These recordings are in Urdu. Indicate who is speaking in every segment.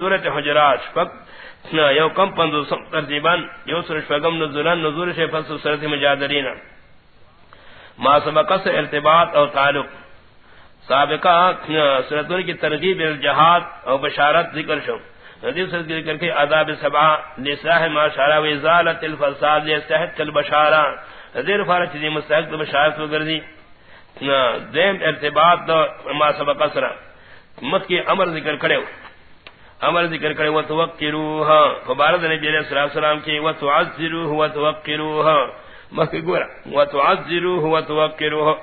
Speaker 1: سورت حجرات. شفق یو کم پندو ترتیبان یو سور شفقم نزولان نزول شے فصل سورت مجادرین ما سبق سے ارتباط اور تعلق. سابقہ سورتوں کی ترغیب الجہاد اور بشارت ذکر شو. حدیث ذکر کے عذاب سبع لصلاح ما شارع و ازالت الفساد، لستحق البشارہ. دیر فارچ دی مستحق بشارت وگر دی. دیم ارتباط دو ما سبق سرا مت کی امر ذکر کرے امر ذکر کرے وہ توقروها فبارد نبی علیہ الصلوۃ والسلام کی وہ تعذروه و توقروها مکی گورا۔ و تعذروه و توقروه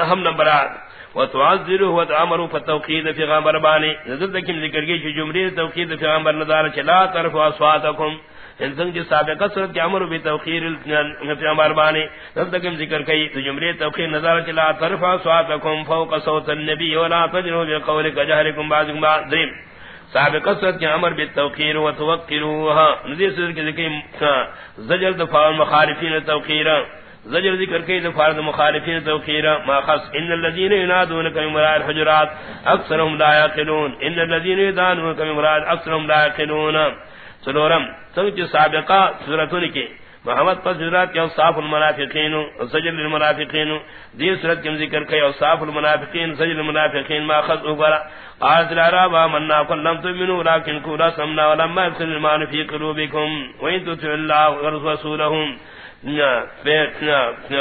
Speaker 1: نہم نمبرات و تعذروه و تعمروا فتوقید فی غامر بانی نزل تکم ذکر کی جملے توقید فی غامر نظر چلا طرف اصواتکم۔ یعنی انسان جی کی سابقہ صورت کے امر بھی توقیر فی غامر بانی۔ نزل تکم ذکر کی جملے توقید نظر چلا طرف اصواتکم فوق صوت النبی ولا تجروا بقولک جهرکم بعضکم بعض دریم سابق صورت کے امر بالتوقیر و توقیروها ندی صورت کے ذکر زجر دفاع المخالفین توقیر۔ زجر ذکر کے دفاع المخالفین توقیر۔ ما خص ان الذين ينادونك من وراء الحجرات اکثرهم لا يعقلون ان الذين ينادونك من وراء اکثرهم لا يعقلون سلورم سنچ سابقہ صورتوں کے محمد پر جرات کے اوصاف المنافقین سجل المنافقین دی صورت کے ذکر کے اوصاف المنافقین سجل المنافقین، ما خذ اوغرا قالت العرب آمنا فلم تؤمنوا لكن كنا سمنا ولما يدخل الإيمان في قلوبكم. وإن تطيعوا الله ورسوله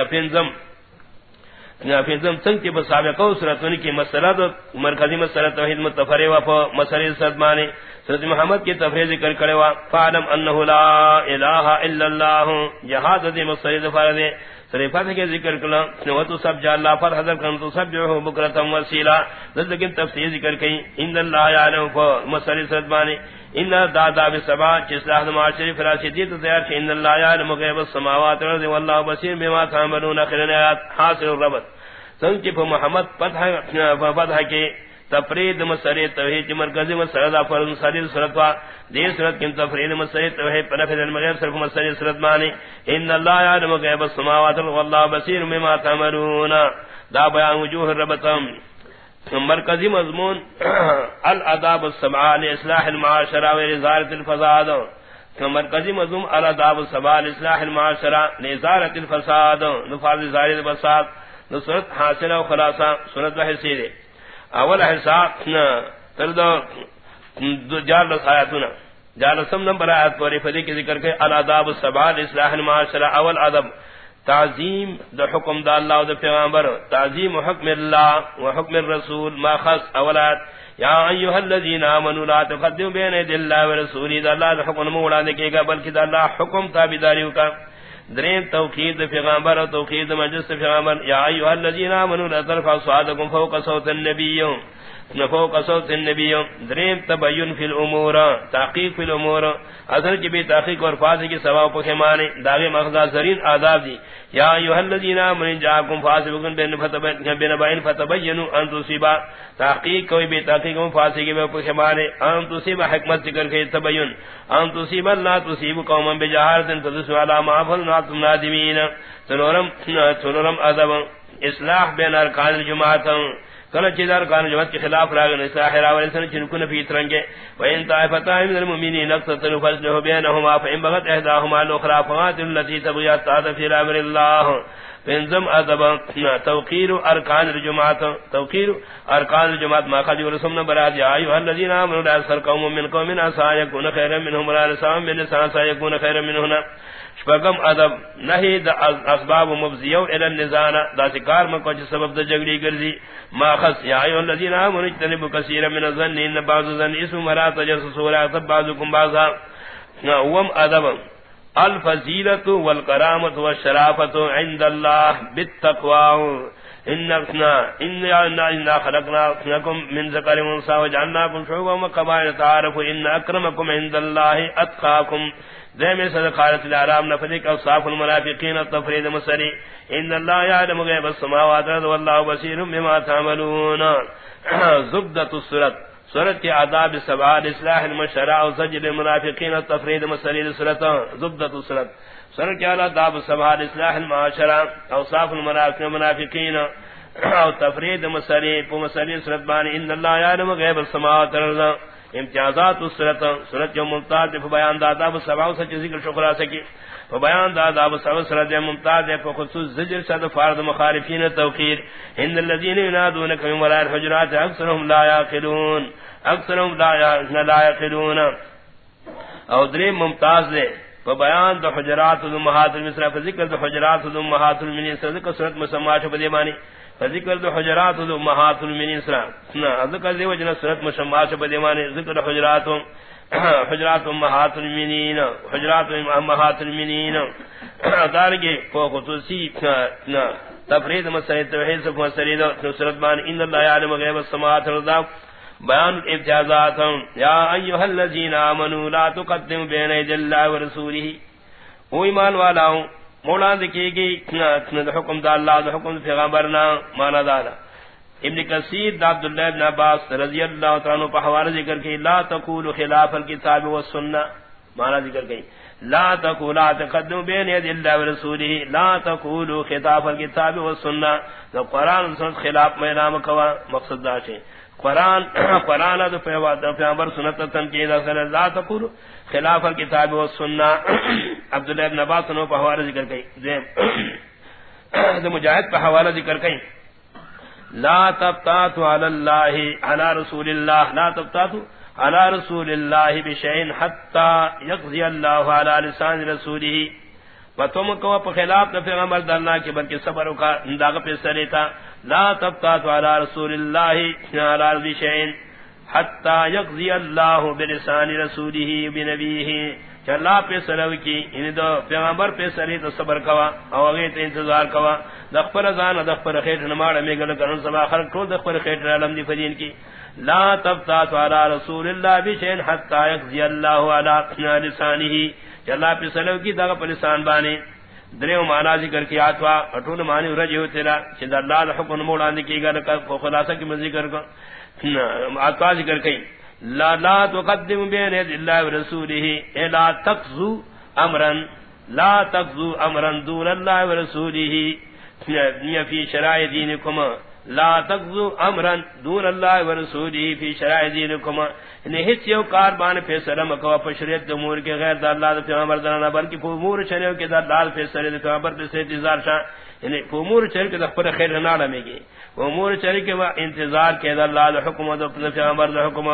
Speaker 1: پنزم پنزم سنگ کی بسابقہ سورتونی کی مسئلہ مرکزی مسئلہ توحید متفرے و مسئلہ صدمانے سورت محمد کی تفریح ذکر کرے وا فعلم انه لا الہ الا اللہ جہاد دی مسئلہ فرض صرفات کے ذکر کلا، نو تو سب جا اللہ پر حضر کن تو سب جو بکرتم وسیلہ۔ لیکن تفسیر ذکر کئی، ان اللہ یعلم کو مسئلہ صدمانے ان دادا بسبا اصلاح معاشر فراشدی تو تیار کہ ان اللہ یعلم غیب السماوات والارض والله بصیر بما تعملون خیرات حاصل الربط۔ سنگ محمد فتح فتح کے تفرید مسری توحید مرکزی مسری دا فرض مسری صورت وا دی صورت کی تفرید مسری توحید پر نفذ المغیب صرف مسری صورت مانی ان اللہ یعلم غیب السماوات والله بصیر بما تعملون۔ دا بیان وجوہ الربطم مرکزی مضمون، الاداب السبعہ لاصلاح المعاشرہ و ازالت الفساد۔ مرکزی مضمون، الاداب السبعہ لاصلاح المعاشرہ لازالت الفساد۔ نفاذ ازالت الفساد۔ نصرت حاصلہ و خلاصہ سنت بحثی دے اول حساب تردو جار لس آیاتونا. جار لسم نمبر آیات پوری فدی کی ذکر کے الاداب السبعہ لاصلاح المعاشرہ، اول ادب تعظیم دا حکم دا اللہ و دا پیغامبر تعظیم حکم اللہ و حکم الرسول، ما خص اولاد یا ایوہ الذین آمنوا، لا تقدم بین اید اللہ و رسولی، دا اللہ دا حکم نمو مولا دکے گا، بلکہ دا اللہ حکم تابداریو کا. درین توقید دا پیغامبر توقید مجلس دا یا ایوہ الذین آمنوا، لا ترفع صعادکم فوق صوت النبیوں فوق صوت النبی. دریم تبین فی الامور، تحقیق فی الامور. اثر کی بھی تحقیق اور فاضل کی ثواب کو خمانے داغے مخزا زرین آداب دی. یا ایھا الذین آمنوا جاءکم فاسقون بین فتبین بین بین ان تصیبا. تحقیق کوئی بھی تحقیق و فاضل کی بھی خمانے ان تصیبا حکمت ذکر کے تبین. ان تصیبا لا تصیب قوما بجہالت تدسوا علی ما فعلوا نادمین. سنورم سنورم ادب اصلاح بین ارکان الجماعت. کل چیزار کان جماعت کے خلاف راگ نصاح راول سن چن کن فی ترنگے۔ و ان طائفتا من المؤمنین نقصتن فضلہ بینہما فان بغت احداہما الاخرى فقاتل التي تبغیت تعد فی رامر اللہ فانزم ادب توقیر ارکان الجماعت. توقیر ارکان الجماعت ما خذ رسول برات یا ایھا الذین آمنوا، لا يسخر قوم من قوم عسى يكون خيرا منهم ولا نساء من نساء يكون خيرا منهن. شپگم ادب نہیں دا اسباب مبزیو الى النزان. دا سکار مکو چھ سبب دا جگڑی گرزی. ما خص یا ایو الذین آمنوا، اجتنبوا کثیرا من الظن، ان بعض الظن اسم مرا تجسس ولا بعضكم بعضا. وم ادب الفضیلۃ والکرامۃ والشرافۃ عند الله بالتقوى اننا اننا اننا خلقناكم من ذكر وانثى وجعلناكم شعوبا وقبائل تعارفوا ان اكرمكم عند الله اتقاكم ذم صدقات الارام نفذك اوصاف المنافقين التفريد مسري ان الله يعلم غيب السماوات والارض والله بصير بما تعملون. زبدة السورة سورة کی عذاب سبعان اصلاح المشرع و وزجل المنافقين التفريد مسري سورة زبدة السورة سورة کی عذاب سبعان اصلاح المعاشرة اوصاف المنافقين او تفرید مسری پو مسری سورت بانی ان اللہ یعلم غیب السماوات والارض، امتیازات سورت سورت جو ممتاز بیان دادا سبا سچ ذکر شکرا سکی بیان دادا سب سورت ممتاز ہے خصوص زجر صد فارد مخالفین توقیر. ہند الذین ینادونک من وراء الحجرات اکثرهم لا یاقلون. اکثرهم لا یاقلون. او دریم ممتاز دے بیان دو حجرات دو محات المصرف ذکر دو حجرات دو محات المنین ذکر سورت مسمع شو بدے معنی. ذکر دو حجرات دو محات المنین سرا ذکر دی وجنا سورت مسمع شو بدے معنی ذکر دو حجرات حجرات محات المنین، حجرات محات المنین. دارگے کو خصوصی تفرید مسئلہ، توحید سے مسئلہ سورت بان، ان اللہ یعلم غیب السماوات والارض. بیان امتیازات یا ایوہ الذین آمنوا لا تقدم بین اید اللہ ورسولہ او ایمان والا ہوں مولا دکی گی حکم دا اللہ، دا حکم دا پیغمبرنا مانا دانا ابن کثیر دا عبداللہ ابن عباس رضی اللہ تعالیٰ پہ حوالہ ذکر کی، لا تقول خلاف الكتاب والسنہ مانا ذکر کی، لا تقول تقدم بین ید اللہ ورسولہ لا تقول خلاف الكتاب والسنہ، دا قرآن سنت خلاف میں نام کوا، مقصد دا چھے قرآن قرآن دو پیغمبر سنت تنقید اصل لا تقول خلاف الكتاب والسنہ۔ عبداللہ ابن عباس نو پہ حوالہ ذکر کئی دیم دو مجاہد پہ حوالہ ذکر کئی لا تبتاتو علی اللہ علی رسول اللہ لا تبتاتو علی رسول اللہ بشئین حتی یقضی اللہ علی لسان رسولی تم کو خلاف نہ پیغمبر دلنا کے بلکہ صبر کا انداغ پہ سریتا لا تبتات على رسول الله على ارض شيء حتى يقضي الله بلسان رسوله بنبيه چلا پہ سلو کی یعنی ان دو پیغمبر پہ سری تو صبر کوا، او اگے تے انتظار کوا دخر زان دخر خیٹ نماڑ میں گل کرن سبا خر کو دخر خیٹ علم دی فدین کی۔ لا تبتات على رسول الله بشيء حتى يقضي الله على لسانه چلا پہ سلو کی دغ پر لسان بانے۔ دریو مانا ذکر کی آتوا، اٹھول مانی رجی ہو تیرا چند اللہ دا حکم مولا کی گا کو خلاصہ کی مزی کو۔ آتوا ذکر کی لا لا تقدم بین ید اللہ و رسوله اے لا تقضو امرا لا تقضو امرا دون اللہ و رسوله فی شرائع دینکم لا تقضو امرا دون اللہ ورسولی فی شرائع دینکم انہیں ہچ یو کار بان فیصلہ مکوا پشریت امور کے غیر دا اللہ دا پیغمبر دانا بلکہ امور چلیو کے دا اللہ فیصلہ دا پیغمبر دا سیت ازار شاہ. یعنی انہیں امور چلی کے دا پر خیر نالا میں گی امور چلی کے انتظار کے دا اللہ دا حکم دا پیغمبر دا حکم.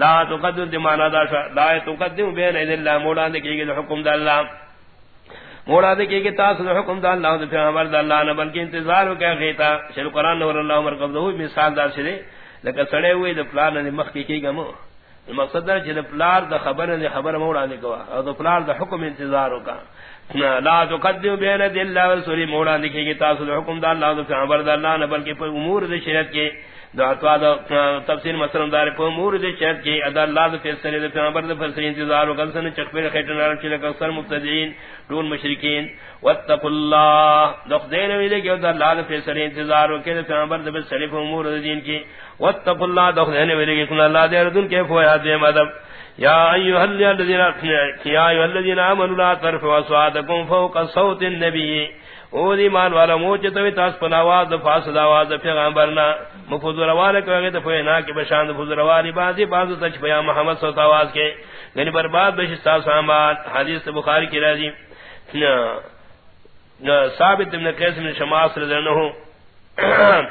Speaker 1: لا تقدم دمانا دا شاہ لا تقدم بین اید اللہ مولا دا کی دا حکم دا اللہ. موڑا دے کہ تاس دا حکم دا اللہ دے پیغمبر دا اللہ نہ، بلکہ انتظار ہو کیا غیتا. شر قران نور اللہ عمر قبض ہوئی، مثال دار سے لگا سڑے ہوئے دے پلان نے مخ کی کی گمو مقصد ہے کہ پلار دا خبر نے خبر موڑا نے کہا اور دا پلار دا حکم انتظار ہو کا لا تقدم بین دی اللہ ورسول موڑا نے کہ تاس حکم دا اللہ دے پیغمبر دا اللہ نہ، بلکہ امور دے شریعت کے دا اتوا دا تفسیر مثلا دار کو امور دے شرط کی ادا اللہ دے فیصلے دے پیغمبر دے فیصلے انتظار وکل سن چکبے خیٹن نار چلے اکثر مبتدئین دون مشرکین، واتقوا اللہ۔ دخ دین وی کہ ادا اللہ دے فیصلے انتظار وکے دے پیغمبر دے فیصلے امور دے دین کی واتقوا اللہ دخ دین وی کہ اللہ دے ردن کے فویا دے مدد یا ایها الذین یا ایها الذین آمنوا لا ترفعوا اصواتکم فوق صوت النبی۔ او دی مان والا موچ تو تاس پناواز فاصل آواز پیغمبرنا مفوذ روال کو گئے تو پھینا کہ بشان مفوذ روالی بازی باز تچ بیا محمد صلی اللہ آواز کے۔ یعنی برباد بش تا سامان حدیث بخاری کی راضی۔ ثابت ابن قیس بن شماس رضی اللہ عنہ۔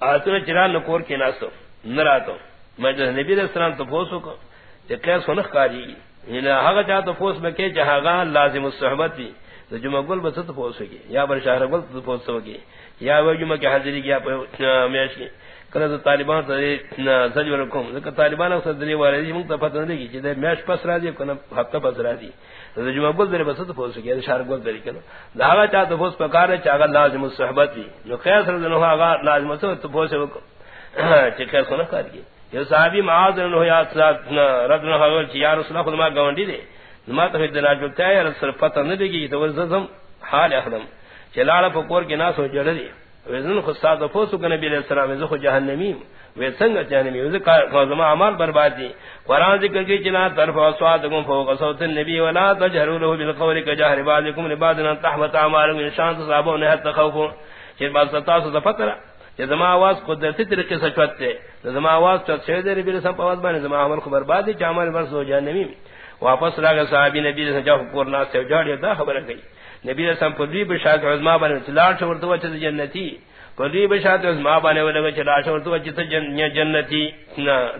Speaker 1: اتنے چران نکور کے ناسو نراتو میں نبی علیہ السلام تو پوسو کو۔ کہ قیس ہنخ کاری یعنی ہاگا چاہ تو میں کہ جہاں لازم الصحبت بھی تو جمعہ گل بس تو پہنچ سکے یا بر شہر گل تو پہنچ سکے یا وہ جمعہ کی حاضری کیا میش کی کل تو طالبان سے سجور رکھوں کہ طالبان اکثر دلی والے جی منگ پتہ نہیں کی جدے میش پس را دی کنا ہفتہ پس را دی تو جمعہ گل در بس تو پہنچ سکے شہر گل دری کنا داغا چاہ تو پہنچ پکار چاہ لازم الصحبت بھی جو خیر سر دنوں آگا لازم تو پہنچ سکو چکر سنا کر گئی یہ صحابی معاذ نے یا رد نہ ہو یا رسول اللہ خود ما گوندی دے. ما تو دنا جو تے یار سر پتہ نہ لگی تو زم حال احرم چلاڑا پکور کے ناس ہو جڑ دی وزن خود ساتھ فوسو کہ نبی علیہ السلام زخ جہنمی و سنگ جہنمی و ذکر زما اعمال برباد دی. قران ذکر کی چنا طرف اسواد کو فوق صوت النبی ولا تجهروا له بالقول كجهر بعضكم لبعض ان تحبط اعمالكم ان شاء الله صابون حتى خوف کہ بعض تاسو فترہ کہ زما آواز قدرتی طریقے سے چوتے زما آواز چوت شوی دے نبی رسم پاواز بانے زما عمل خبر بعد دی چامل برس ہو جانمی واپس راگا صحابی نبی رسم جاو قرنا سے جاڑی دا خبر گئی نبی رسم پر پدری بشاک عظما بانے چلار شورتو وچت جنتی. پر پدری بشاک عظما بانے ولگا چلار شورتو وچت جنتی.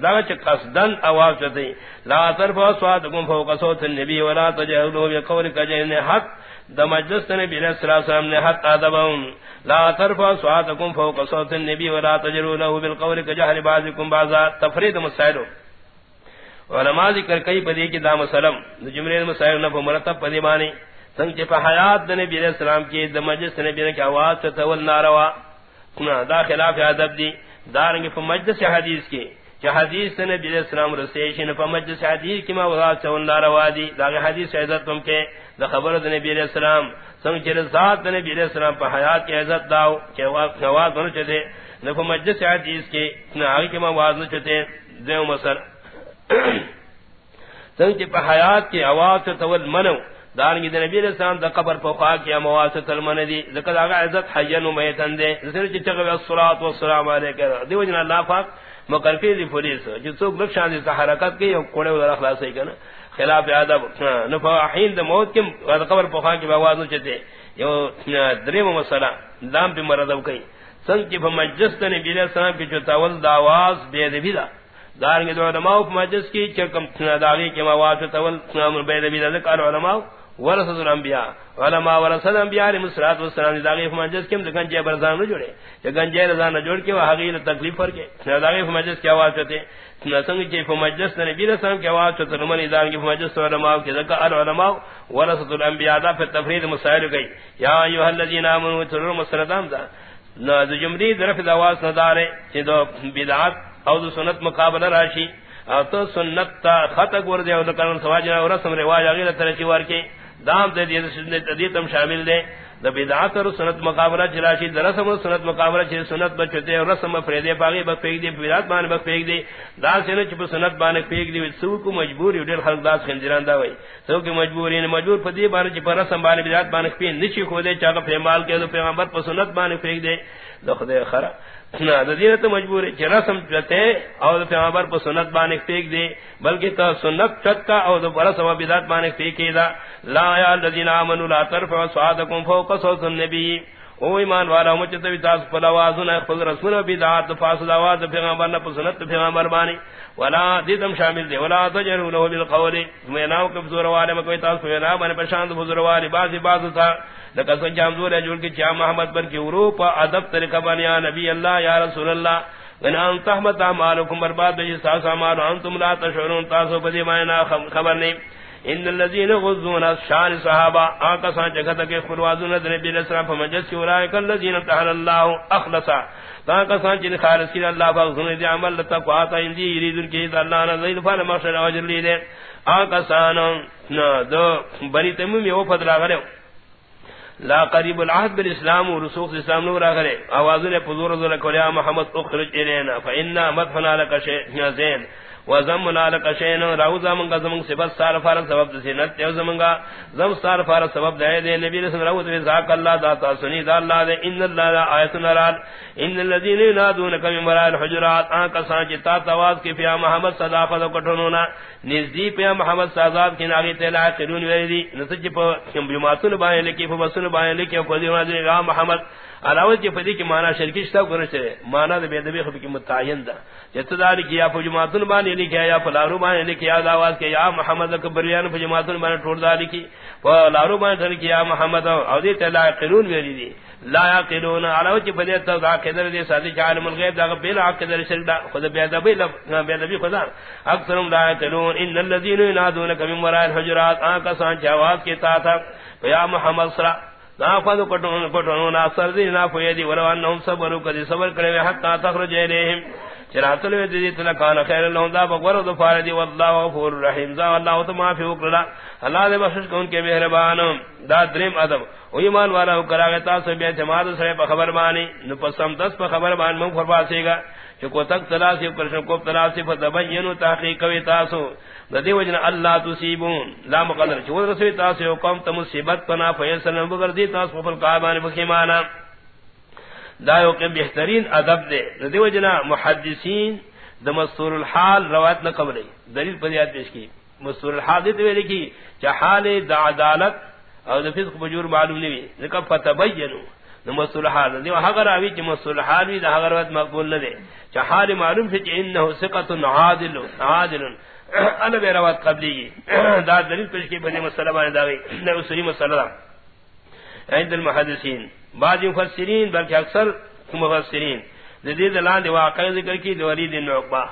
Speaker 1: دا چا قصدن آواز چوتے لا طرف اصواتکم فوق صوت النبی ولا تجہلو بقول کجہن حق دا مجلس نبی علیہ نے حق ادبون لا ترفع فوق صوت النبي ولا تجروا له بالقول بعضكم بعضا. مسائل علماء ذکر کئی کی دام سلام جملے مسائل نہ مرتب پدی سنگ حیات نبی علیہ السلام کی دا مجلس نبی نے کی آواز سے تول ناروا. دا خلاف ادب دی. دارنگ مجلس حدیث کی. کہ حدیث نے نبی علیہ السلام رسیشن فمج سے حدیث کی موضوع سے ان روادی دا حدیث عزت تم کے دا خبر نبی علیہ السلام۔ سنگ چر ذات نبی علیہ السلام پر حیات کی عزت داو کہ نواز نہ چتے نہ فمج سے حدیث کے نہ آگے کی مواد نہ چتے دیو مسر سنگ چ پر حیات کی آواز سے تول منو۔ دارنگی دا نبی علیہ السلام دا قبر پر خواہ کیا مواسط المن دی۔ ذکر آگا عزت حیان و میتن دے۔ ذکر چی چکر الصلاة والسلام علیکہ دیو جن اللہ پاک مقرفی دی پولیس. جو سوک لکشان دی حرکت کی یو کوڑے ودر اخلاص ہے کنا خلاف ادب. نفاحین دی موت کم قبر پخان کی باواز نو چتے یو دریم مسئلہ دام پی مردو کئی سنگ کی فمجلس تنی بیلی السلام کی جو تاول داواز بید بیدا دارنگی دو علماء فمجلس کی چکم داغی کی مواز تاول بے بید بیدا ذکر علماء ورثت الانبیاء. علماء ورثت الانبیاء علیہ الصلوۃ والسلام داغی مجلس کیم دکان جے برزان نہ جوڑے کہ گنجے رضان نہ جوڑ کے وہ حقیل تکلیف پر کے. داغی مجلس کی آواز تے نسنگ جے مجلس نے نبی رسول کی آواز تے من ادان کی مجلس علماء کے ذکر العلماء ورثت الانبیاء دا پھر تفرید مسائل گئی. یا ایھا الذین آمنوا تروا مسردام دا نہ جمری طرف آواز نہ دارے کہ دو بدعت او دو سنت مقابلہ راشی. او تو سنت تا خط ور دے، او کلام سواجنا اور رسم رواج اگے ترچی ور کے. دام دے دی سنت دی تم شامل دے۔ دا بدعات اور سنت مقابلہ چراشی درسم و سنت مقابلہ چھ سنت بچتے اور رسم فریدے باغی بک پیگ دی بدعات مان بک پیگ دی دا سن چھ سنت بان پیگ دی سو کو مجبور یو دل خلق داس خنجران دا وئی سو کی مجبوری نے مجبور یعنی پدی بان چھ پر رسم بان بدعات بان پی نشی کھو دے چاغ پیمال کے پیغمبر پر سنت بان پیگ دے۔ دو خدے خرا۔ دین تو مجبور ہے رسم چتے اور پیغمبر پر سنت بانے پھینک دے، بلکہ تو سنت چت کا اور برس و بدعت بانے پھینکے دا۔ لا یا الذین امنوا لا ترفعوا صوتکم فوق صوت النبی۔ او ایمان والا مچتے بھی تاس پر خود رسول بدات فاصل آواز، پیغمبر نہ سنت، پیغمبر بانے۔ ولا دیدم شامل دے ولا تجروا له بالقول. میں ناو کبزور والے میں کوئی تاس میں نہ بنے پرشان بزرگ والے بعض بعض تھا لکسن جام زور ہے جوڑ کے چاہ محمد پر کی عروپ ادب طریقہ بنیا نبی اللہ، یا رسول اللہ. ان غنان تحمد آمالکم برباد بجی ساس آمالو انتم لا تشعرون. تاسو بدی مائنا خبر نہیں ان الذين غضون شان صحابہ آقا سان جگہ کے فروازون در نبی علیہ السلام فمجلس کی اولئک الذين تعال الله اخلصا آقا سان جن خالص کی اللہ فغزون دی عمل لتقوا تا اندی یریدن کی اللہ نہ زید فال مخشر اجر لی دے. آقا سان دو بنی تمیم یہ وفد لا لا قریب العهد بالاسلام ورسوخ الاسلام نور اخرے آواز نے حضور ذل کولیا محمد اخرج الینا. فإنا مدفنا لك شيء زين وزم نالک شین راو زمن زمن صفات سار فار سبب سنت یو زمن زم سار فار سبب دے دے نبی رسول راو تے ذاک اللہ داتا سنی دا اللہ دے، ان اللہ لا ایت نرال ان الذين ينادونك من وراء الحجرات ان کا سان جتا تواز کی پیا محمد صدا فد کٹنونا نزدی پیا محمد صاحب کی ناگی تے لا قرون ویری نسج پ بیماتن بائیں لکی فبسن بائیں لکی کو دی محمد۔ علاوہ جی فدی کی معنی شرکشتا گنے چے معنی دے بے دبی خب کی متعین دا جتدار کیا فجماتن بانی لکھیا یا فلارو بانی لکھیا دعواز کے یا محمد اکبریان فجماتن بانی ٹھوڑ دا لکھی فلارو بانی تھر کیا محمد او دی لا قرون ویلی دی لا یقلون علاوہ جی فدی تا دا قدر دی سادی عالم الغیب دا بلا قدر شرک دا خود بے دبی بے دبی خدا اکثرم لا یقلون، ان الذين ينادونك من وراء الحجرات ان کا سان جواز کے تا تھا یا محمد صلی اللہ نافذ پٹون پٹون ناصر دی نا فیدی ولو انہم صبروا، کدی صبر کرے حتا تخرج الیہم چراتل وی دی تن کان خیر اللہ دا بغور دو فاردی والله غفور رحیم. ذا اللہ تو معافی وکلا اللہ دے بخش کون کے مہربان. دا دریم ادب. او ایمان والا کرا گتا سو بے جماعت سے خبر مانی نو پسم دس پر خبر مان من فرما سے گا چکو تک تلاسی کرشن کو تلاسی فتبینو تحقیق کوي تاسو. ندی وجن اللہ تصيبون لا مقدر. چو رسوی تاسو قوم تمصیبت پنا فیصل بغیر دی تاسو فل قابان بخیمانا. دایو کے بہترین ادب دے دیو جنا محدثین د مستور الحال روایت نہ قبل دلیل پر یاد پیش کی مستور الحال دے ویلے کی حال د عدالت او د فسق بجور معلوم نہیں ذکر فتبینوا. مستور الحال. دیو اگر اوی کہ مستور الحال وی دا اگر روایت مقبول نہ دے حال معلوم ہے کہ انه ثقۃ عادل عادل. انا بے روایت قبلی دا دلیل پیش کی بنے مسئلہ بنے دا نہ اصولی مسئلہ عند المحدثین. بعض مفسرین، بلکہ اکثر مفسرین جدید لان دی واقع ذکر کی دی ولید بن عقبہ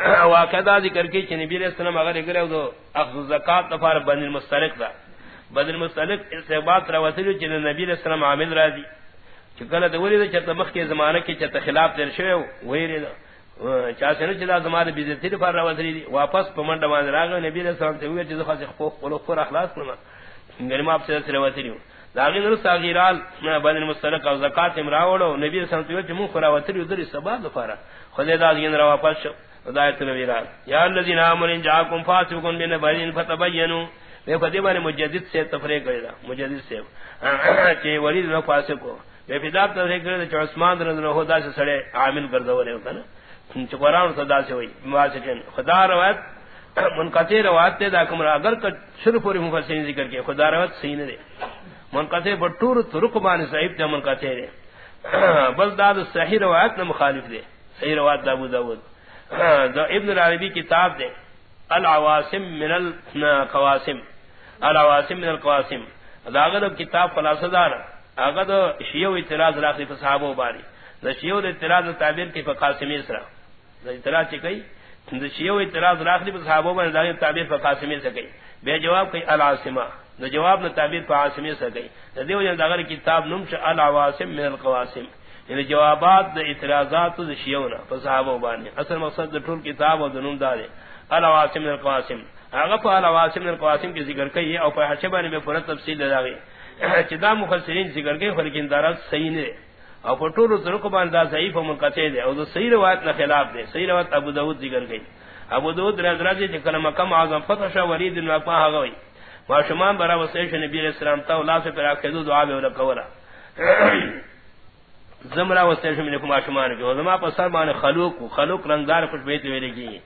Speaker 1: واقع دا ذکر کی کہ نبی علیہ السلام اگر کرے تو اخذ الزکات نفار بن المستلق دا بن المستلق استعباد روتل کہ نبی علیہ السلام عامل راضی چکل دا ولید چت مخ کے زمانہ کی چت خلاف در شوی ویری دا چا سن چلا زمانہ بیزتی پر روتل دی واپس پمنڈ مان راغ نبی علیہ السلام تے ہوئے چیز خاص خوف قلوب اخلاص نہ گرما اپ سے روتل داغین رو ساغیرال بن المستلق او زکات امراولو نبی صلی اللہ علیہ وسلم منہ خراوتر یدر سبا دفارا خدای داغین رو واپس شو. ہدایت نبی رال. یا الذین آمنوا جاءکم فاسقون بنبین فتبینوا. بے فدی بن مجدد سے تفریق کرا مجدد سے کہ ولید نو فاسق کو بے فدا تفریق کرے کہ عثمان رضی اللہ عنہ سے سڑے عامل گردولے ہوتا نا چ قران صدا سے ہوئی واسطن خدا روایت منقطع روایت تے دا کمرا اگر شروع پوری مفسرین ذکر کے خدا روایت صحیح نہ دے منقطع بٹور ترک بان صحیح تے منقطع دے بس داد صحیح روایت نہ مخالف دے صحیح روایت ابو داؤد دا ابن العربی کتاب دے العواسم من القواسم العواسم من القواسم. دا اگر کتاب خلاصہ دار اگر دا شیعہ اعتراض راخی صحابہ باری دا شیعہ اعتراض تعبیر کی فقاسمی اسرا دا اعتراض چکی دا شیعہ اعتراض راخی صحابہ باری دا تعبیر فقاسمی سکی بے جواب کئی العاصمہ نو جواب نہ تعبیر پا عاصمی سے گئی. دیو جن دغه کتاب نوم ش العواسم من القواسم. یعنی جوابات د اعتراضات د شیونا په صحابه باندې اصل مقصد د ټول کتاب او د نوم دار العواسم من القواسم. هغه په العواسم من القواسم کې ذکر کوي او په حشبه باندې به پوره تفصیل لږه چې دا مفسرین ذکر کوي خو لیکن دارات صحیح نه او په ټول طرق باندې دا ضعیف او منقطع دي او د صحیح روایت نه خلاف دي صحیح روایت ابو داود ذکر کوي ابو داود رضی اللہ عنہ کلمہ کم اعظم فتح شا ورید بن عقبہ غوی معشمان برا وسیش نبی علیہ السلام تا اللہ سے پر اکدو دعا بے ولکورا زمرا وسیش من کو معشمان کے زما پر سر مان خلوق خلوق رنگدار خوش بیت ویلے کی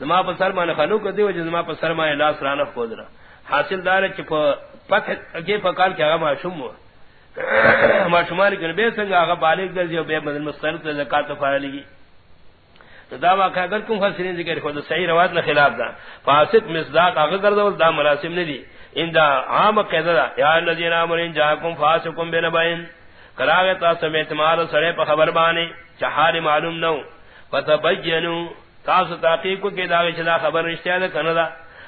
Speaker 1: زما پر سر مان خلوق دیو زما پر سر مان لاس رانف کو درا حاصل دار چ پت کے پکال کیا معشوم معشمان کے بے سنگ اگا بالغ دل جو بے بدل مسترد زکات فارلی دا واقع اگر کوم فسرین ذکر خود صحیح روایت نہ خلاف دا فاسق مصداق اگر کردو دا مراسم نہیں دی ان دا عام قاعدہ یا الذین امرین جاءکم فاسقون بنبین کراغه تا سمیت مار سڑے پر خبر بانے چہار معلوم نو. فتبینو تاس تحقیق کو کہ دا چلا خبر رشتہ دا کندا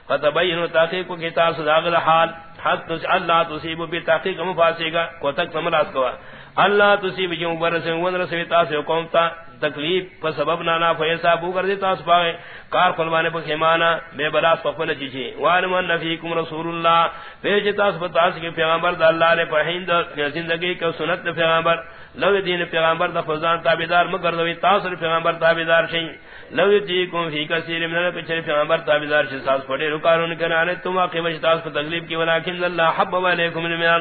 Speaker 1: فتبینوا تحقیق کو کہ تاسو دا حال. حد اللہ تصیب بتحقیق مفاسقہ کو تک سمراس کوا. اللہ تصیب جو برس ون رسوی تاسو قوم تا تکلیف پر سبب نانا فیسا بو کر دیتا اس پاگے کار خلوانے پر خیمانا بے بلاس پفل چیچے وانمان نفیکم رسول اللہ۔ فیجتا اس پتاس کے پیغمبر دا اللہ نے پہیند زندگی کے سنت پیغمبر۔ لو دین پیغمبر دا فضان تابیدار مگر دوی تاثر پیغمبر تابیدار شئی. لو یتیکم فی کثیر من الپچر پیغمبر تابیدار شئی. ساس پڑے رکارون کرانے تم واقعی وجتاس پر تکلیف کی، ولیکن اللہ حبب علیکم المیان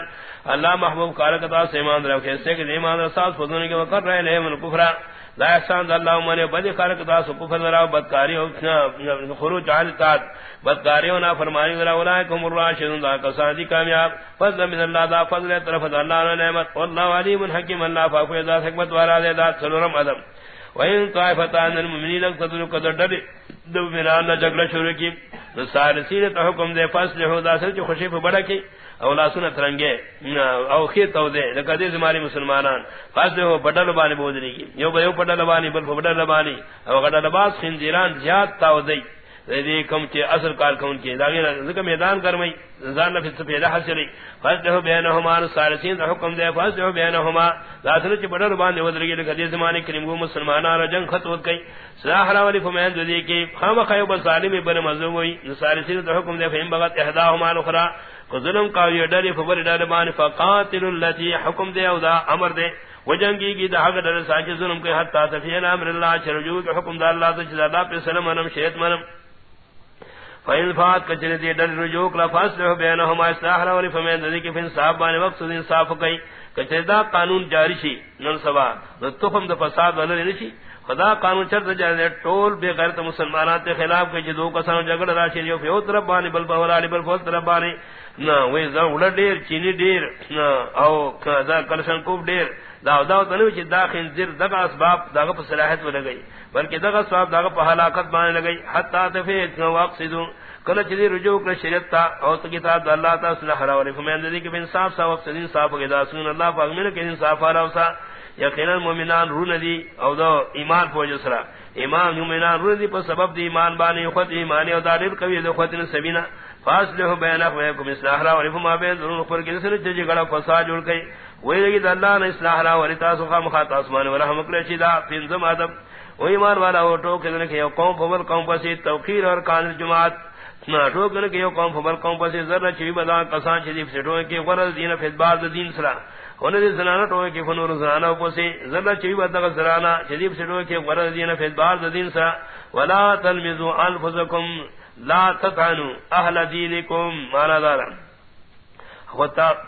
Speaker 1: اللہ محبوب کارکتا سے ایمان رکھے، سے کہ ایمان رساس فضونے کے وقت رہے لے من کفرہ لا احسان اللہ من بدی خلق دا سو کفر ذرا بدکاری او خروج عن طاعت بدکاری او نافرمانی ذرا اولئکم الراشدون، دا کسان دی کامیاب، فضل من اللہ، دا فضل طرف دا اللہ نے نعمت والله علیم حکیم، اللہ فافو ذا حکمت والا دے ذات سلورم ادم وین طائفتان المؤمنین قدر قدر دب دو میران جگڑا شروع کی سارسین تو حکم دے فصل ہو دا سر جو خوشی بڑا کی اولا سنت رنگے او خیت او دے لکہ دے زمانی مسلمانان. فاس دے ہو بڑا لبانی بودنی کی یو با یو بڑا لبانی بل بڑا لبانی او غڑا لباس خنزیران زیاد تاو دے دے کم چے اصل کار کون کے لاغیر ذکر میدان کرمئی زان نفس پیدا حاصلی فاسدہو بینہما سارسین دا حکم دے فاسدہو بینہما لاسنو چے بڑا لبانی ودرگی لکہ دے زمانی کریم گو مسلمانان جنگ خط ود کئی سلاح راولی فمین دے کی خام خیو بسالمی بن مظلوم ہوئی سارسین دا حکم دے فہم بغت احداہما نخرا ظلم کا یہ ڈر فبر ڈر مان فقاتل التي حکم دے او دا امر دے۔ وجنگی کی دا حق ڈر ساج ظلم کے حتا تفین امر اللہ چرجو کے حکم دا اللہ تے اللہ پہ سلام منم شیت منم۔ فإن فات کچرے دی ڈر رجوع کلا فاصلہ بینہما اصلاح راولی فمین دلی کی فین صاحب بانے وقت دین صاف کئی۔ کچرے دا قانون جاری شی، نن سبا۔ دا تخم دا فساد ولر نشی خدا قانون چرت جائے ٹول بے غیرت مسلمانات کے خلاف کے جدو کسان جگڑ راشی جو فیو طرف بانی بل بولالی بل فول طرف بانی نا وی زا اڑا دیر، چینی دیر او دا کلشن کوب دیر. دا دا تنو چ دا خنزیر دغه اسباب دغه په صلاحیت ولګی بلکہ دغه اسباب دغه په هلاکت باندې لګی حتا تفیت نو واقصدو. کله چې رجوع کړ شریعت تا، او ته کتاب د الله تعالی صلی الله علیه وسلم دې کې انصاف سا وقت دین صاحب کې دا سن الله پاک مې کې انصاف اله وسا یقینا مومنان رون دی او دا ایمان پوج سرا ایمان مومنان رون دی پر سبب دی ایمان باندې خود ایمان او دارل کوي د خودن سبینا فاصله بینک و اصلاح را ورف ما بین ذرون خبر کې سره چې ګړه فساد جوړ کړي وی لگی دا اللہ نے اصلاح را ولی تاسو خواہ مخاط آسمان و رحم اکلی چی دا پینزم آدم۔ و ایمان والا وہ ٹوک دن کہ یو قوم فبل قوم پسی توقیر اور کان جماعت۔ ٹوک دن کہ یو قوم فبل قوم پسی ذرہ چوی بدان قسان چیزی پسی ٹوک غرض دین فیدبار دا دین سرا۔ ہونے دی زنانا ٹوک کی فنور زنانا پسی ذرہ چوی بدان زنانا چیزی پسی ٹوک کی غرض دین فیدبار دین سرا۔ ولا تلمزو انفسکم لا تتعنو اہل دینکم مانا دارا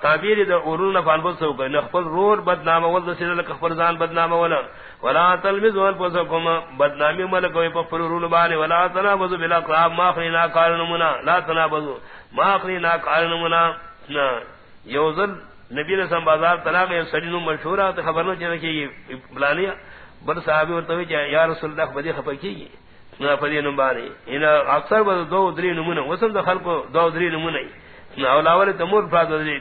Speaker 1: تعبیر دا اورون فان بو سو کہ نخفل رور بدنام ول دسل لک خبر زان بدنام ولا ولا تلمز ول بو سو بدنامی ملک وی پر رول بان ولا تنابذ بلا قراب ما خلینا قارن منا لا تنابذ ما خلینا قارن منا یوزل نبی رسم بازار طلاق سڑی مشہور ہے خبر نہ چلے کہ بلانیا بر صحابی ورطوی ورتوی یا رسول اللہ بدی خفکی گی نہ پدی نمبانی ان اکثر دو دری نمونہ، وسم دخل کو دو دری نمونہ۔ اولاول تمور فراد دی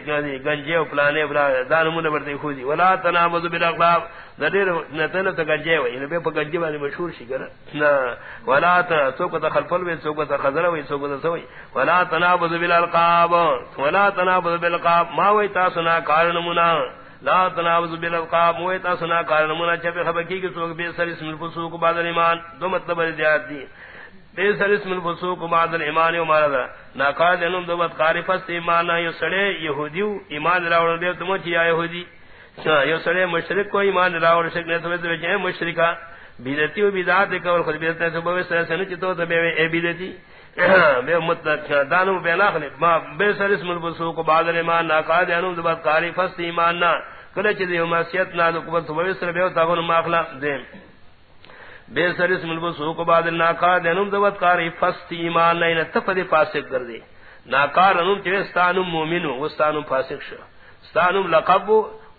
Speaker 1: گنجے او پلانے بلا دان من برتے خوزی۔ ولا تنامذ بالاقلاب ذریر نتن تے گنجے وے ان بے گنجے والے مشہور شی کر نا ولا تو کو تخلفل وے تو کو تخذر وے تو کو سوئی۔ ولا تنابذ بالالقاب، ولا تنابذ بالالقاب ما وے تا سنا کارن منا لا تنابذ بالالقاب وے سنا کارن منا چھ خبر کی کہ تو بے سر اسم الفسوق بعد ایمان دو مطلب دی بیسر اسم الفسوق بعد الایمان و مارد ناقاد انم دو بدقاری فست ایمان یو سڑے یہودیو ایمان راوڑ دیو تمو چی آئے یہودی. یو سڑے مشرک کو ایمان راوڑ شک نیتو بیتو بیچے مشرکا. بیدتی و بیدات کول خود بیدتی تو بوی سر سنو چی تو بے اے بیدتی. بے مطلق دانو بے ناخلی ما بیسر اسم الفسوق بعد الایمان ناقاد انم دو بدقاری فست ایمان نا. کلچ دیو مسیت نا دو قبط بوی سر بیو تاغن ماخلا دیم بے سر اسم البسوق بعد الناکار دینم دوت کاری فست ایمان نہیں تفد فاسق کر دے ناکار انم چوے ستانم مومنو وستانم فاسق شو ستانم لقب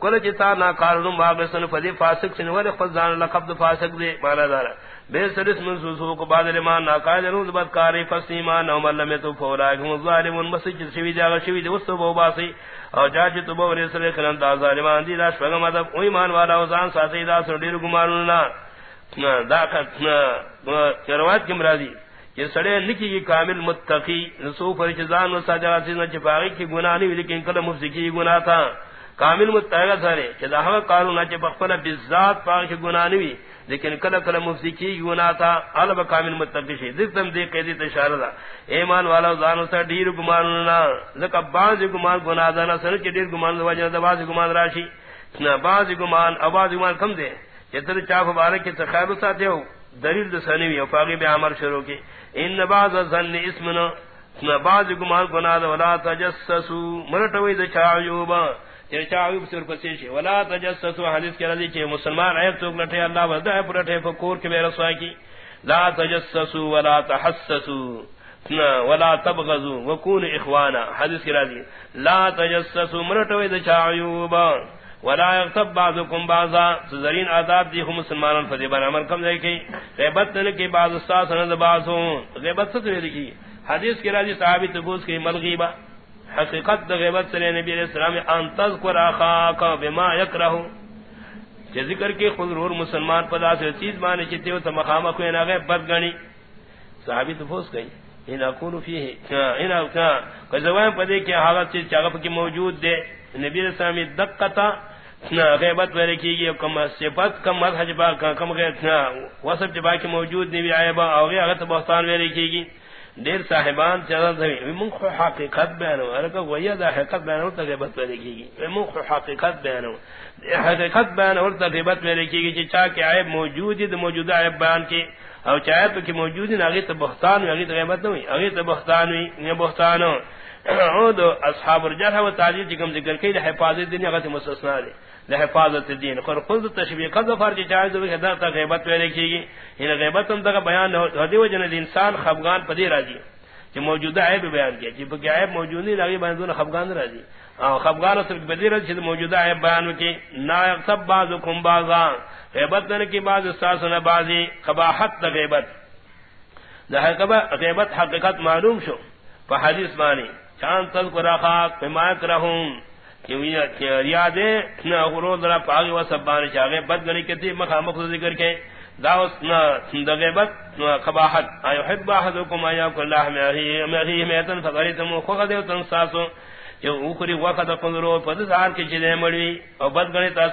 Speaker 1: کل چتا ناکار انم واقعسن فدی فاسق سن ولی خزان لقب دو فاسق دے مانا دارا بے سر اسم البسوق بعد الایمان ناکار دینم دوت کاری فست ایمان، نو ملم تو فوراکم الظالمون. مسجد شوی جاگا شوی دے وستو بو باسی اور جاچ تو بو رسل خلن دا ظالمان دی، دا شفگم ادب ایمان والا وزان ساتی دا سر ډیر سن دیر گمانون روایت کی مرادی کہ سڑے لکھی کی کامل متقی رسو پر چې ځان چزان و سجا سین چپاغی کی گناہ نہیں لیکن کل مفسی کی گناہ تھا کامل متقی سره سارے چدا ہوا قانون چ بخفل بالذات پاک کی گناہ نہیں لیکن کل کل مفسی کی گناہ تھا الب کامل متقی شی ذکر دے قیدی اشارہ دا ایمان والا زان سے ڈیر گمان نہ زکا بعض گمان گناہ دا سن چ ڈیر گمان وجہ دا بعض گمان راشی نہ بعض گمان اواز گمان کم دے چتر چاف بارے کے تخیر ساتھ ہو دلیل دسنی او فاغی بے عمل شروع کی ان بعض ظن اسمنا بعض گمان گناہ ولا تجسسو. مرٹوی د چایوب یعنی چر چایوب سر پسی چھ ولا تجسسو حدیث کے رضی چھ مسلمان عیب تو لٹے اللہ ودا ہے پرٹے فکور کے میرا سوا کی. لا تجسسو ولا تحسسو ولا تبغضوا وكونوا اخوانا. حدیث کے رضی. لا تجسسو مرٹوی د چایوب ولا يغتب بعضكم بعضا. زرین آداب دی مسلمانان فذبر عمل کم دے کی. غیبت نے کہ بعض استاد سند بعضوں. غیبت سے دی کی حدیث کے راضی صحابی تبوس کی ملغیبہ. حقیقت دا غیبت سے نبی علیہ السلام ان تذکر اخاک بما یکرہ کہ ذکر کے خود رور مسلمان پدا سے چیز مانے چتے ہو تو مخامہ کوئی نہ غیب بد گنی صحابی تبوس گئی ان اقول فيه ان کا کہ پدے کے حالت سے چاغپ کی موجود دے. نبی علیہ السلام دقتا غیبت ویرے کی گئی کم صفت، کم مذہج با کم غیبت وصف جبا کی موجود نہیں عیبا او غیبت بہتان ویرے کی گئی. دیر صاحبان چلا تھے من خو حقیقت بیانو. ارکا ویا دا حقیقت بیانو تا غیبت پیدا کی گی من خو حقیقت بیانو. حقیقت بیانو تا غیبت پیدا کی گی چی چاہ کہ عیب موجود ہے موجودہ عیب بیان کی. او چاہے تو کہ موجود ہے اگے تو بہتان ہوئی اگے تو غیبت نہ ہوئی اگے تو بہتان ہوئی یہ بہتان ہو عود اصحاب الجرح و تعدیل چکم ذکر کی حفاظت دنیا غت مستثنا دے لحفاظت الدین. خر خود تشبیہ قد فرج چاہے تو کہ تا غیبت ویلے کی گی یعنی ان غیبت ہم تک بیان ہو دی وجہ نے انسان خفغان پدی راضی کہ موجودہ عیب بیان کیا کہ کہ عیب موجود نہیں لگی بیان دون خفغان راضی او خفغان اصل بدی راضی موجودہ عیب بیان کی نا یقتب بعضکم بعضا. غیبت نے کی بعض استاس نے بعضی. قباحت غیبت. دا غیبت حقیقت معلوم شو. فحدیث مانی چاند تذکر اخاک بما کرہم یادے نہ غرور و سبان چاگے بد گنی کتی مخامخ ذکر کے دعوت نہ دغیبت قباحت۔ ایو حب احدکم ایا فقریتم خود تن ساسو۔ جو اوخری وقت پد زار کے چلے او بد گنی تا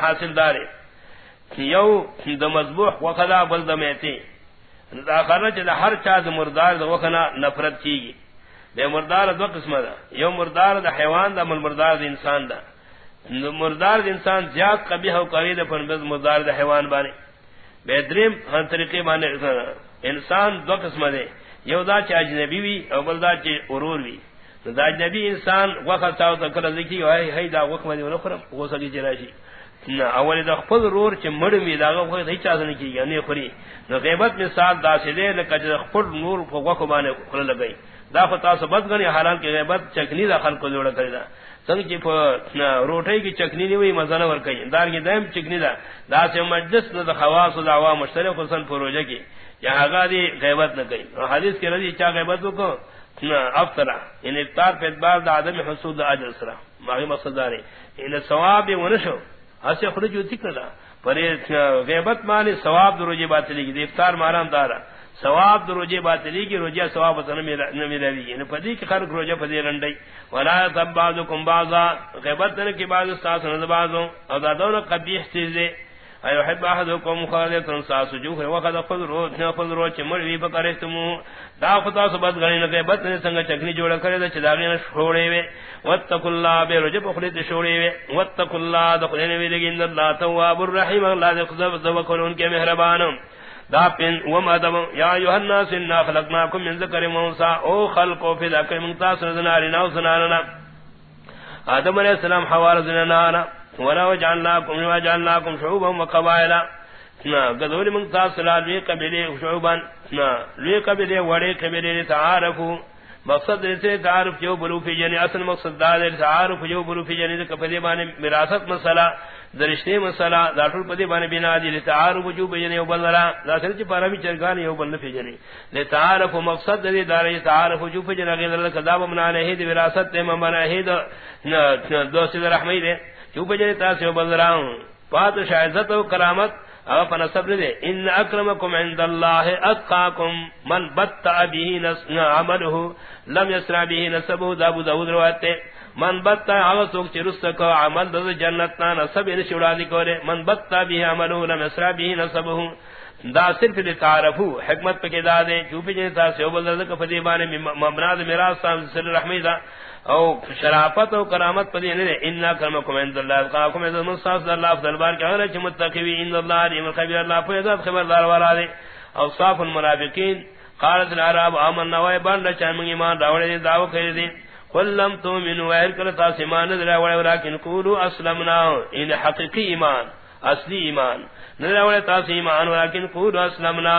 Speaker 1: حاصل دارے۔ یو، د مذبوح وقت بل دمیتی دا خرج ہر چاز مردار وقنا نفرت کیگی۔ دے مردار دو قسم دا یو مردار دا حیوان دا من مردار دا انسان دا مردار دا انسان زیاد قبیح و قوید پر مردار دا حیوان بانے بہترین ہر طریقے بانے انسان دو قسم دے یو دا چا اجنبی وی او بل دا چا ارور وی دا اجنبی انسان وقت چاو تا کل ذکی وی ہی دا وقت مدی ونخرم غوصا کی جراشی نا اولی دا خپل رور چ مڑ می دا غو ہی چا سن کی یعنی خری نو غیبت مثال دا سدے لکہ خپل نور کو وقت بانے کھل لگئی دا خطا سبت گنی حالان کی غیبت چکنی دا خلق کو جوڑا کری دا سنگ چی پا روٹی کی چکنی نہیں ہوئی مزانہ ورکی دار کی دائم چکنی دا دا سے مجلس دا خواص و دعوا مشترک حسن پروجہ کی یا حقا دی غیبت نہ کئی حدیث کی رضی چا غیبت کو افطرا ان افطار پہ ادبار دا عدم حسود دا عجل سرا ماغی مقصد دارے ان سواب ونشو اسے خرجو ذکر دا پر غیبت مانی سواب دروجی بات لگی دی افطار ماران دارا ثواب در دروجے باطلی کی روجہ ثواب نمی روی یعنی پدی کی خلق روجہ پدی رنڈی ولا تب بعضکم بعضا. غیبت نے کی بعض استاس نہ بعضوں او دادون قبیح چیزیں ایو حب احدکم خالتن ساس جو ہے وقد خذ رو نہ خذ رو چمڑ وی بکرتم دا خدا سبد گنی نہ غیبت نے سنگ چکنی جوڑ کرے تے چداگے نہ چھوڑے وے وتق اللہ بے رجب خلی تے چھوڑے وے وتق اللہ دخلنے وی لگی ان اللہ تواب الرحیم. اللہ خذ ذو ان کے مہربان دا پن وم ادم یا یوحنا سنا خلقناکم من ذکر موسی او خلقو فی ذکر ممتاز نار و سنانا. آدم علیہ السلام حوار زنانا ولا وجعلناکم وجعلناکم شعوبا وقبائلا نا گذور ممتاز سلال وی قبیلے شعوبا، نا وی قبیلے وڑے قبیلے تعارفو مقصد سے تعارف جو بلو فی جنی، اصل مقصد دا تعارف جو بلو فی جنی کپدی بانے وراثت مسئلہ، درشتے مسئلہ داٹول پدی بانے بنا دی تعارف جو بجنی وبلرا دا سر چ پارا بھی چرگان یو بل فی جنی۔ لے تعارف مقصد دی دار تعارف جو فی جنی غیر کذاب منا نے دی وراثت تے منا ہے دوست رحمی دے۔ جو بجنی تا سے وبلرا پات شایزت و کرامت او فن صبر دے ان اکرمکم عند اللہ اتقاکم من بطع به نسنا عمله لم يسرع به نسبه دابو داود روایت من بطع او سوک چرستک عمل دو جنتنا نسب ان شورادی کولے. من بطع به عمله لم يسرع به نسبه دا صرف دے تعرفو حکمت پہ کے دا دے چوپی جنتا سے او بلدہ کفدی بانے مبناد میراث صاحب صلی اللہ علیہ وسلم او شرافت او کرامت پدی نے ان کرمکم عند اللہ قاکم از مصاف اللہ افضل بار کہ ہر چ متقی ان اللہ علیم خبیر اللہ فیض خبردار والا دے۔ او صاف المنافقین قالت العرب آمنا و بان چن ایمان راوڑے دعو کرے دے۔ قل لم تؤمنوا وہر کر تا ایمان نہ راوڑے لیکن قولوا اسلمنا۔ ان حقیقی ایمان، اصلی ایمان نہ راوڑے تا ایمان لیکن قولوا اسلمنا۔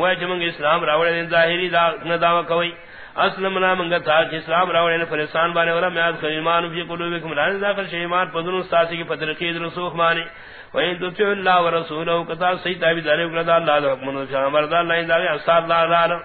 Speaker 1: و جمع اسلام راوڑے دے، ظاہری دا نہ دعوی کوئی۔ اسلم اسلمنا منگا تھا کہ اسلام راوڑے نے فرسان بانے والا میاد آج فی قلوبکم ران داخل شیمان پدن استاسی کی پترقید رسوخ مانی۔ وین تطیع اللہ ورسولہ کتا سی تابی دارے اکردا اللہ دا حکم نشاہ مردا اللہ انداغی اصار اللہ رانا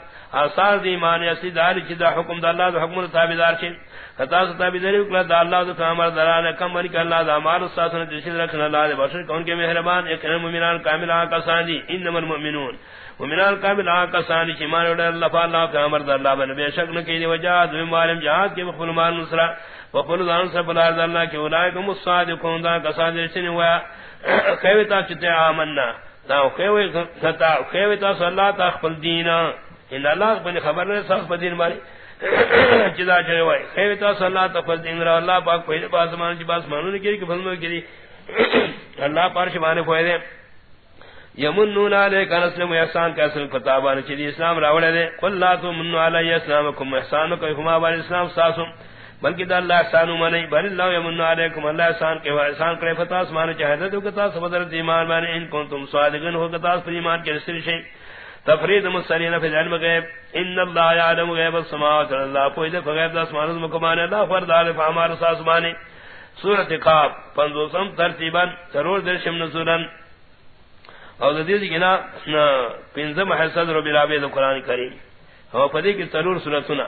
Speaker 1: اصار دی ایمان اسی داری چی دا حکم دا اللہ دا حکم تابی دار چی۔ کتا سی تابی دارے اکردا اللہ دا فامر درانا کم بنی کہ اللہ دا مال استاسن تشید رکھنا اللہ دے۔ بشر کون کے مہربان، ایک مؤمنان کامل آقا ساندی انما المؤمنون۔ ومنال قابل آقا سانی چی مانے وڈا اللہ فا اللہ کا عمر در اللہ بن بے شک نہ نکی دی وجاد ومالم جہاد کے بخل مان نصرہ۔ وقل دان سب اللہ کی اولائکم الصادقون، دا کسان در چنی ہوا خیوتا چتے آمنا دا خیوتا صلی اللہ تا خپل دینا ان اللہ بن خبر نے سخت بدین ماری. جدا چلے وای. خیر تو صلی اللہ دین را اللہ پاک پہلے پاس مان جی باس مانو نے کی کہ فضل کی اللہ پر شمانے کوئی دے. یمنون علیک انسلم احسان کا اصل کتابان چلی اسلام راوڑے دے. قل لا تمنوا علی اسلامکم احسان کو ہما بار اسلام ساسم. بلکہ دا اللہ احسان منی، بل اللہ یمن علیکم، اللہ احسان کے احسان کرے فتا اسمان چاہتے تو کہ کتا صبر ایمان میں ان کنتم صادقین ہو کہ کتا ایمان کے رسل شی تفرید مسلین فی العلم غیب ان اللہ یعلم غیب السماوات والارض فوجد غیب السماوات والارض اللہ فرد علی فامار ساسمانی سورۃ قاف پنځوسم ترتیبا ضرور درشم نزولن۔ او ذی ذکنا پنځم حصہ رب العالمین قرآن کریم۔ ہو پدی کی ضرور سورتنا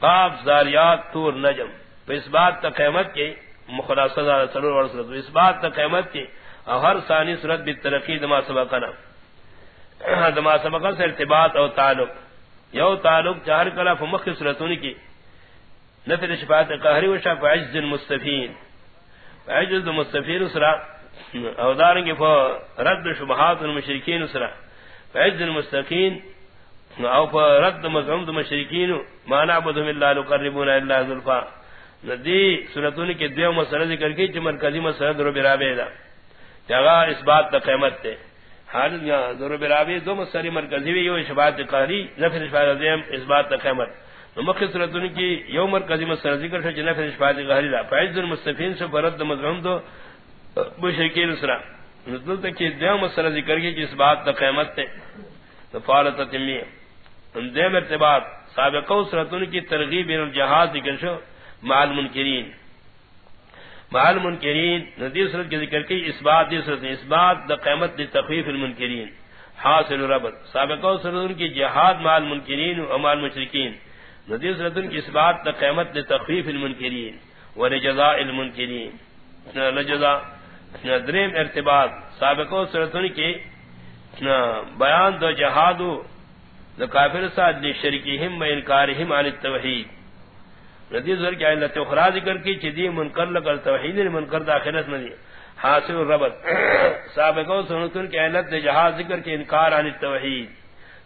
Speaker 1: قاف، زاریات، تور، نجم. تو اس بات تا قیمت کی مخلاصہ دا ضرور اور سورت اس بات تا قیمت کی ہر ثانی سورت بھی ترقی دما سبقنا دما سبقنا سے ارتباط او تعلق. یو تعلق چار کلا فمخ سورتونی کی. نفر شفاعت قہری و شاف عجز المستفین. عجز المستفین اسرا. او دارنگی فو رد شبہات المشرکین اسرا. عجز المستقین او پر رد مزعم دو مشرکین ما نعبدهم الا لقربونا الا ذلفا ندی سنتون کی دیو مسئلہ ذکر کی چمن مرکزی مسئلہ درو برابے دا جگہ اس بات تا قیمت تے حال یا درو برابے دو مسئلہ مرکزی بھی یو شبات قہری نفر شبات دیم اس بات تا قیمت مخی سنتون کی یو مرکزی مسئلہ ذکر شو نفر شبات قہری دا فعز المستفین سے فرد مزعم دو مشرکین اسرا ندل تک دیو مسئلہ ذکر کی اس بات تا قیمت تے فالت تمیہ دیم ارتباط سابقہ سرطن کی ترغیب ان الجہاد ذکر شو، مع المنکرین. مع المنکرین ندیر صورت کی ذکر کی، اس اثبات دی صورت اثبات دا قیمت دی تخفیف المنکرین. حاصل ربط سابقہ سرطن کی جہاد مع المنکرین و مع المشرکین. ندیر صورتن کی اثبات دا قیمت دی تخفیف المنکرین. و رجزاء المنکرین. لجزاء دریم ارتباط. سابقہ سرطن کی بیان دو جہادو دا کافر ساتھ دی شرکیہم و انکارہم عن التوحید. ردی ذر کی علت اخرى ذکر کی چی دی منکر لکر توحید منکر داخلت ندی حاصل الربط. سابقہ سنتن کی علت دی جہاد ذکر کی انکار عن التوحید.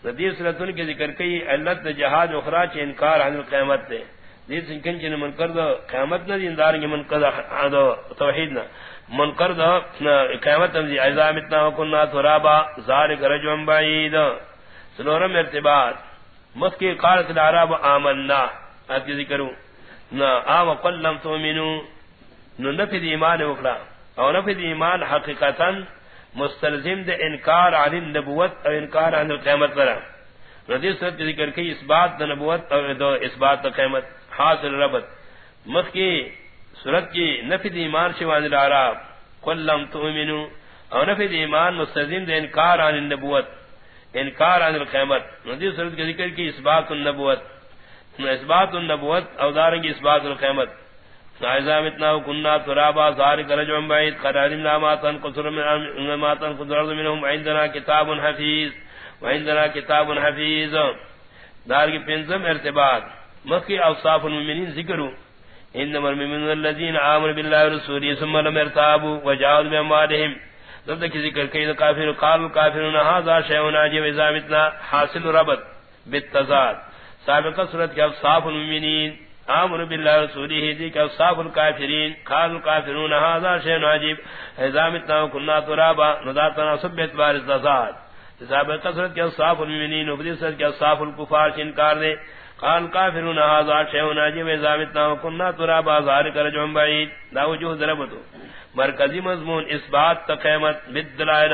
Speaker 1: ردی سنتن کی ذکر کی علت دی جہاد اخرى چی انکار عن القیمت دے. دی سنکن چی منکر دا قیمت ندی اندار کی منکر دا توحید نا. منکر دا قیمت ندی عزامتنا وکننا ترابا ذارک رجوم بعید. سنورم ارتباط. مس کی قالت العرب آمنا. آپ اب ذکروں نہ آم قل لم تؤمنوا نو نفذ ایمان وکڑا او نفذ ایمان حقیقتا مستلزم دے انکار عن النبوت او انکار عن القیامت پر. رضی صورت ذکر کی اس بات دا نبوت او دو اس بات دا قیمت حاصل ربط مس کی صورت کی نفذ ایمان شوان العرب. قل لم تؤمنوا او نفذ ایمان مستلزم دے انکار عن النبوت. انکار عن القیمت ندی صورت کے ذکر کی اثبات النبوت. اثبات النبوت او دارنگی اثبات القیمت نائزام اتنا کننا ترابا ذارک رجعن بعید. قراریم لاماتن قصر من ماتن قصر منهم. عندنا کتاب حفیظ. وعندنا کتاب حفیظ. دارنگی پنزم ارتباط. مخی اوصاف المؤمنین ذکرو انما المؤمنون الذين آمنوا بالله ورسوله ثم لم يرتابوا وجاهدوا باموالهم دب کی ذکر کئی کافر قال کافرون هذا شيء عجيب اذا متنا حاصل ربط بالتضاد. سابقہ صورت کے اوصاف المؤمنین امر بالله ورسوله دی کہ اوصاف الکافرین، قال الكافرون هذا شيء عجيب اذا متنا كنا ترابا نذاتنا سبت بار التضاد. سابقہ صورت کے اوصاف المؤمنین وبدی صورت کے اوصاف الکفار سے انکار دے، قال کافرون هذا شيء عجيب اذا متنا كنا ترابا ذلك رجع بعيد لا وجوه ضربته مرکزی مضمون، اس بات تا قیمت بالدلائل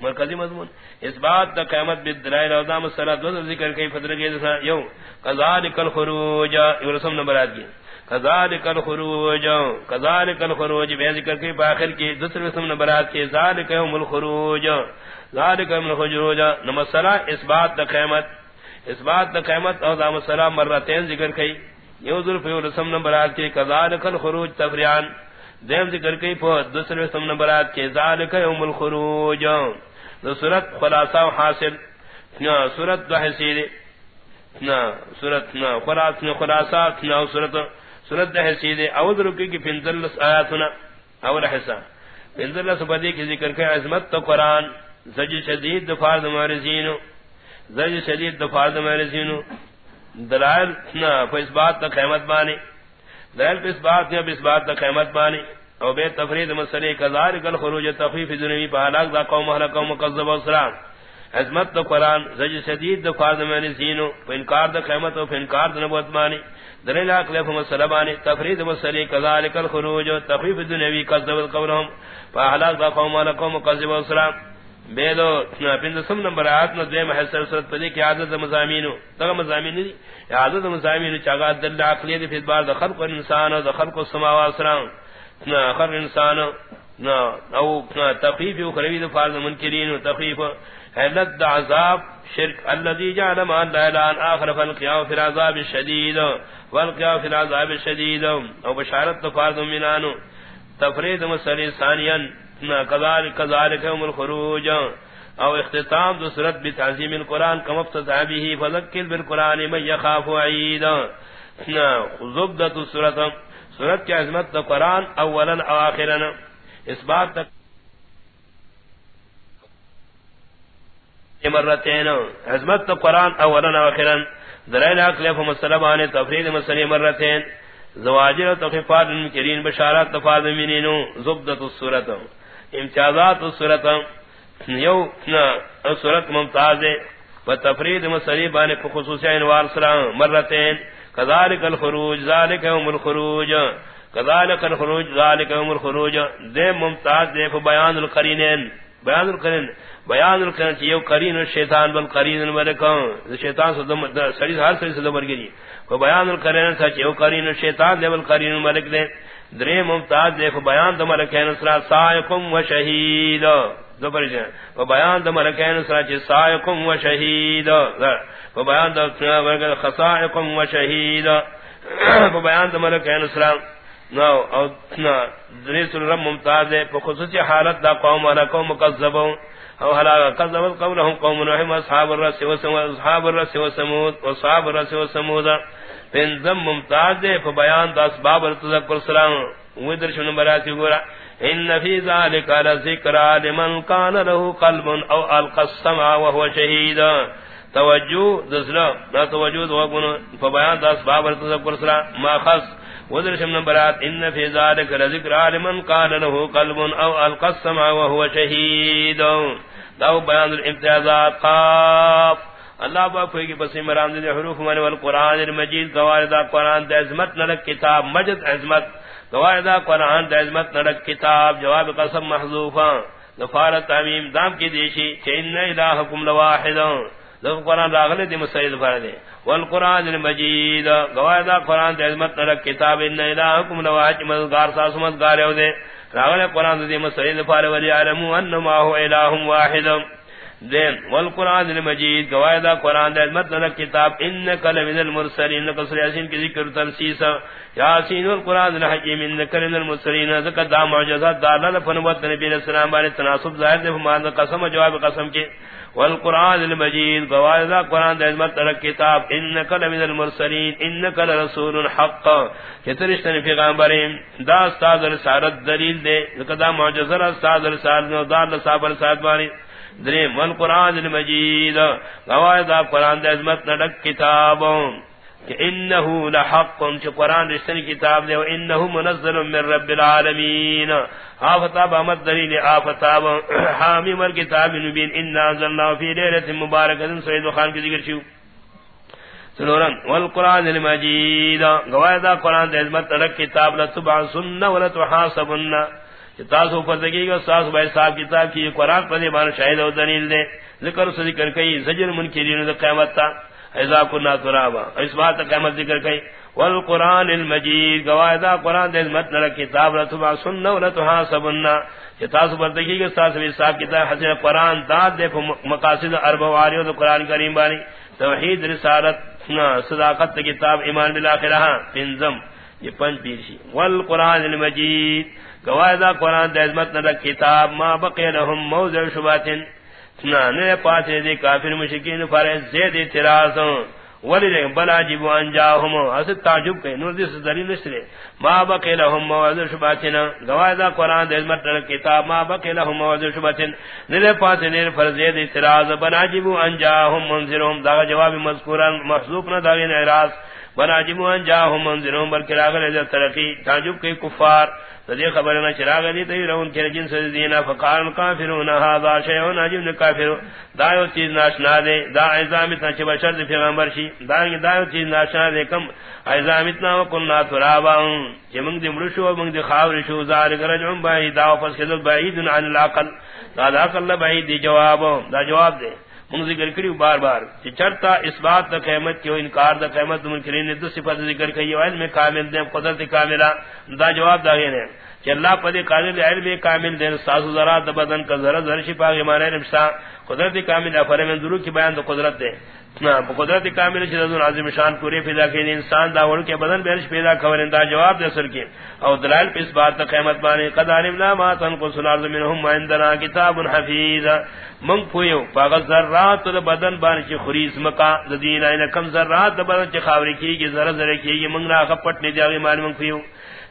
Speaker 1: مرکزی مضمون، اس بات تا قیمت بالدلائل او دام الصلاة وزر ذکر کئی فتر گئی دسا یو قذالک الخروج یو رسم نمبر آت گئی۔ قذالک الخروج قذالک الخروج، بے ذکر کئی باخر کی دوسر رسم نمبر آت کی۔ ذالک یوم الخروج ذالک یوم الخروج نمبر صلاة اس بات تا قیمت اس بات تا قیمت او دام الصلاة مرتین ذکر کئی۔ یو ذرف یو رسم نمبر آت کی۔ قذالک الخروج تفریان دیم ذکر کئی پو دوسرے سم نمبرات کے ذالک یوم الخروج. دو صورت خلاصہ و حاصل نا صورت دو حسید نا صورت نا خلاص نا خلاصہ نا صورت صورت دو حسید اول رکی کی پنزلس آیاتنا، اول حصہ. پنزلس بدی کی ذکر کئی، عظمت تو قرآن، زج شدید دفار دمارزین زج شدید دفاع میں رسینو دلائل نہ اس بات تک قیمت بانی دلائل اس بات نے اس بات تک قیمت بانی۔ او بے تفرید مسئلے، کذالک الخروج تخفیف ذنبی پہلاک دا قوم حلقہ مقذب اسلام۔ عظمت تو قرآن، زج شدید دفاع میں رسینو انکار دا قیمت و انکار دا نبوت بانی۔ دلیل اقلف مسئلہ بانی۔ تفرید مسئلے، کذالک الخروج تخفیف ذنبی قذب القورهم پہلاک دا قوم حلقہ مقذب اسلام بیدو پند سم نمبر آیات نو دویم حسر سرط پدی کی عادت مزامینو تغا مزامین دی عادت مزامینو چاگا دل عقلی دی فید بار دا خلق انسان دا خلق السماوات سلام خلق انسان او تقیف و خروی دا فارد منکرین تقیف حلت دا عذاب، شرک. اللذی جعل ما اللہ الان آخر فالقیاء فی العذاب الشدید. والقیاء فی العذاب الشدید. او بشارت دا فارد منانو تفرید مسئلی ثانیاں کذالک کذالک یوم الخروج. او اختتام دو سورت بتعظیم القرآن، کم افتتح به فذکر بالقرآن من یخاف عید زبدت سورت سورت کی عظمت دا قرآن، اولا او آخرا. اس بات تک مرتين عظمت القرآن اولا او آخرا. دلائل اقلیف مسلمان تفرید مسلی مرتين زواجر تخفات المکرین بشارات تفاد منینو زبدت السورت امتیازات صورت یو صورت ممتاز و تفرید مسری بانے کو خصوصی انوار سلام مرتین۔ کذالک الخروج، ذالک هم الخروج۔ کذالک الخروج، ذالک هم الخروج۔ دے ممتاز دے بیان القرینین۔ بیان القرین بیان القرین چی یو قرین الشیطان بل قرین الملک شیطان سے سڑی ہر سڑی سے دبر گئی کو بیان القرین سچ یو قرین الشیطان دے بل قرین الملک دے۔ درے ممتاز دیکھ بیان دم رکھین سرا سائقم و شہید. دو پر جن. و بیان دم رکھین سرا چ سائقم و شہید. و بیان دم رکھین خسائقم و شہید. و بیان دم رکھین سرا نو، او نا درے سر رب ممتاز دے ہے خصوصی حالت دا قوم والا قوم مکذبون او حلا کذبت قولهم قوم نوح اصحاب الرس و اصحاب الرس و سمود واصحاب الرس و سمود. پنزم ممتاز دے بیان دا اسباب تذکر سلام ودر شنو براتی گورا ان فی ذالک لذکر لمن کان له قلب او القى السمع وهو شهید. توجہ دسلا لا توجہ دو وقن فبیان دا اسباب تذکر سلام ما خص. ودر شنو برات ان فی ذالک لذکر لمن کان له قلب او القى السمع وهو شهید. دو بیان الامتیازات. قاف. اللہ با کوئی کی بس عمران دے حروف من والقران المجید گواردا قران دے عظمت نلک کتاب، مجد عظمت گواردا قران دے عظمت نلک کتاب، جواب قسم محذوفا غفار تعمیم دام کی دیشی، کہ ان الہکم لواحد لو قران راغلے دی مسعید فرد والقران المجید گواردا قران دے عظمت نلک کتاب، ان الہکم لواحد مذکار ساسمت گارے دے، راغلے قران دی مسعید فرد، ولی علموا انما هو الہ واحد۔ دین والقران المجید گواہدا قران دے مت نہ کتاب، انک لمن المرسلین، انک قصر یاسین کی ذکر تنسیس یاسین والقران الحکیم، انک لمن المرسلین، ذکر دا معجزات دالل فنبت نبی علیہ السلام بارے تناسب ظاہر دے مان قسم جواب قسم کے۔ والقران المجید گواہدا قران دے مت نہ کتاب، انک لمن المرسلین، انک لرسول حق کترشتن پیغمبرین دا استاد رسالت دلیل دے، ذکر دا معجزات استاد رسالت دا صابر صاحب بارے درے من قرآن المجید. گواہ دا قرآن دا عظمت نڈک کتاب. کہ انہو لحق چھ قرآن رشتن کتاب دے و انہو منزل من رب العالمین. آفتاب احمد دلیل آفتاب حامی مر کتاب نبین انا ظلنا فی لیلت مبارکت سعید وخان کی ذکر شو سنورن والقرآن المجید. گواہ دا قرآن دا عظمت نڈک کتاب لتبع سنن ولتحاسبن. تاسو پتگی گا ساس بھائی صاحب کتاب کی قرآن پدے بان شاہد و دلیل دے۔ ذکر سے ذکر کئی، زجر منکرین دا قیمت تا۔ اذا کنا ترابا۔ اس بات قیمت ذکر کئی۔ والقرآن المجید گواہدہ قرآن دے متن کتاب رتبا سننا و لتحا سبننا تاسو پتگی گا ساس بھائی صاحب کتاب حسن قرآن داد دے مقاصد عرب واریو دا قرآن کریم بانی۔ توحید، رسالت صداقت کتاب ایمان بالآخرہ پنزم، یہ پنج پیرشی۔ والقرآن المجید گواہدہ قرآن دعظمت نہ کتاب ما بقی لهم موضع شباتن. نے پاسے دے کافر مشکین پر زید اعتراض. ولی دے بلا جب انجاہم. اس تعجب کہ نور دس دلیل نشرے ما بقی لهم موعد شباتن. گواہ دا قران دے مت کتاب، ما بقی لهم موعد شباتن. نلے پاس نے فرضیت اعتراض. بلا جب انجاہم منذرهم دا جواب مذکورا محذوف نہ دا اعتراض. بلا جب انجاہم منذرهم بلکہ راغل دے ترقی تعجب کہ کفار تدی خبر نہ چراغ دی تے رون کے جن سے دینا فقال کافرون هذا شیء عجیب کافر دایو چیز ناشنا دے دا ایزام اتنا چ بشر دی پیغمبر شی دا دایو چیز ناشنا دے کم ایزام اتنا و وکنا ترابا کہ من دی مرشو من دی خاور شو زار گرجم بای دا پس کہ بعید عن العقل دا عقل بعید جواب دا جواب دے من ذکر کریو بار بار کہ چرتا اس بات دا قیمت کیو انکار دا قیمت منکرین نے دو صفت ذکر کی علم کامل دے، قدرت کاملہ۔ دا جواب دا گئے کہ اللہ پدے قادر علم کامل دے، ساز ذرات دا بدن کا ذرہ ذرہ شفا کے نمشتا قدرت کامل افر میں ضرور کی بیان دا قدرت دے۔ قدرت کامل چھ ذو عظیم شان پوری پیدا کی انسان دا ور کے بدن بیرش پیدا کھورن دا جواب دے سر کی او دلائل اس بات قیامت بانے قد علمنا ما تنقص الارض منهم عندنا کتاب حفیظ. من پویو پاگ ذرات بدن بان چھ خریز مکا دین این کم ذرات بدن چھ خاوری کی گی ذرا ذرا کی گی من را خپٹ نے دی مال من پویو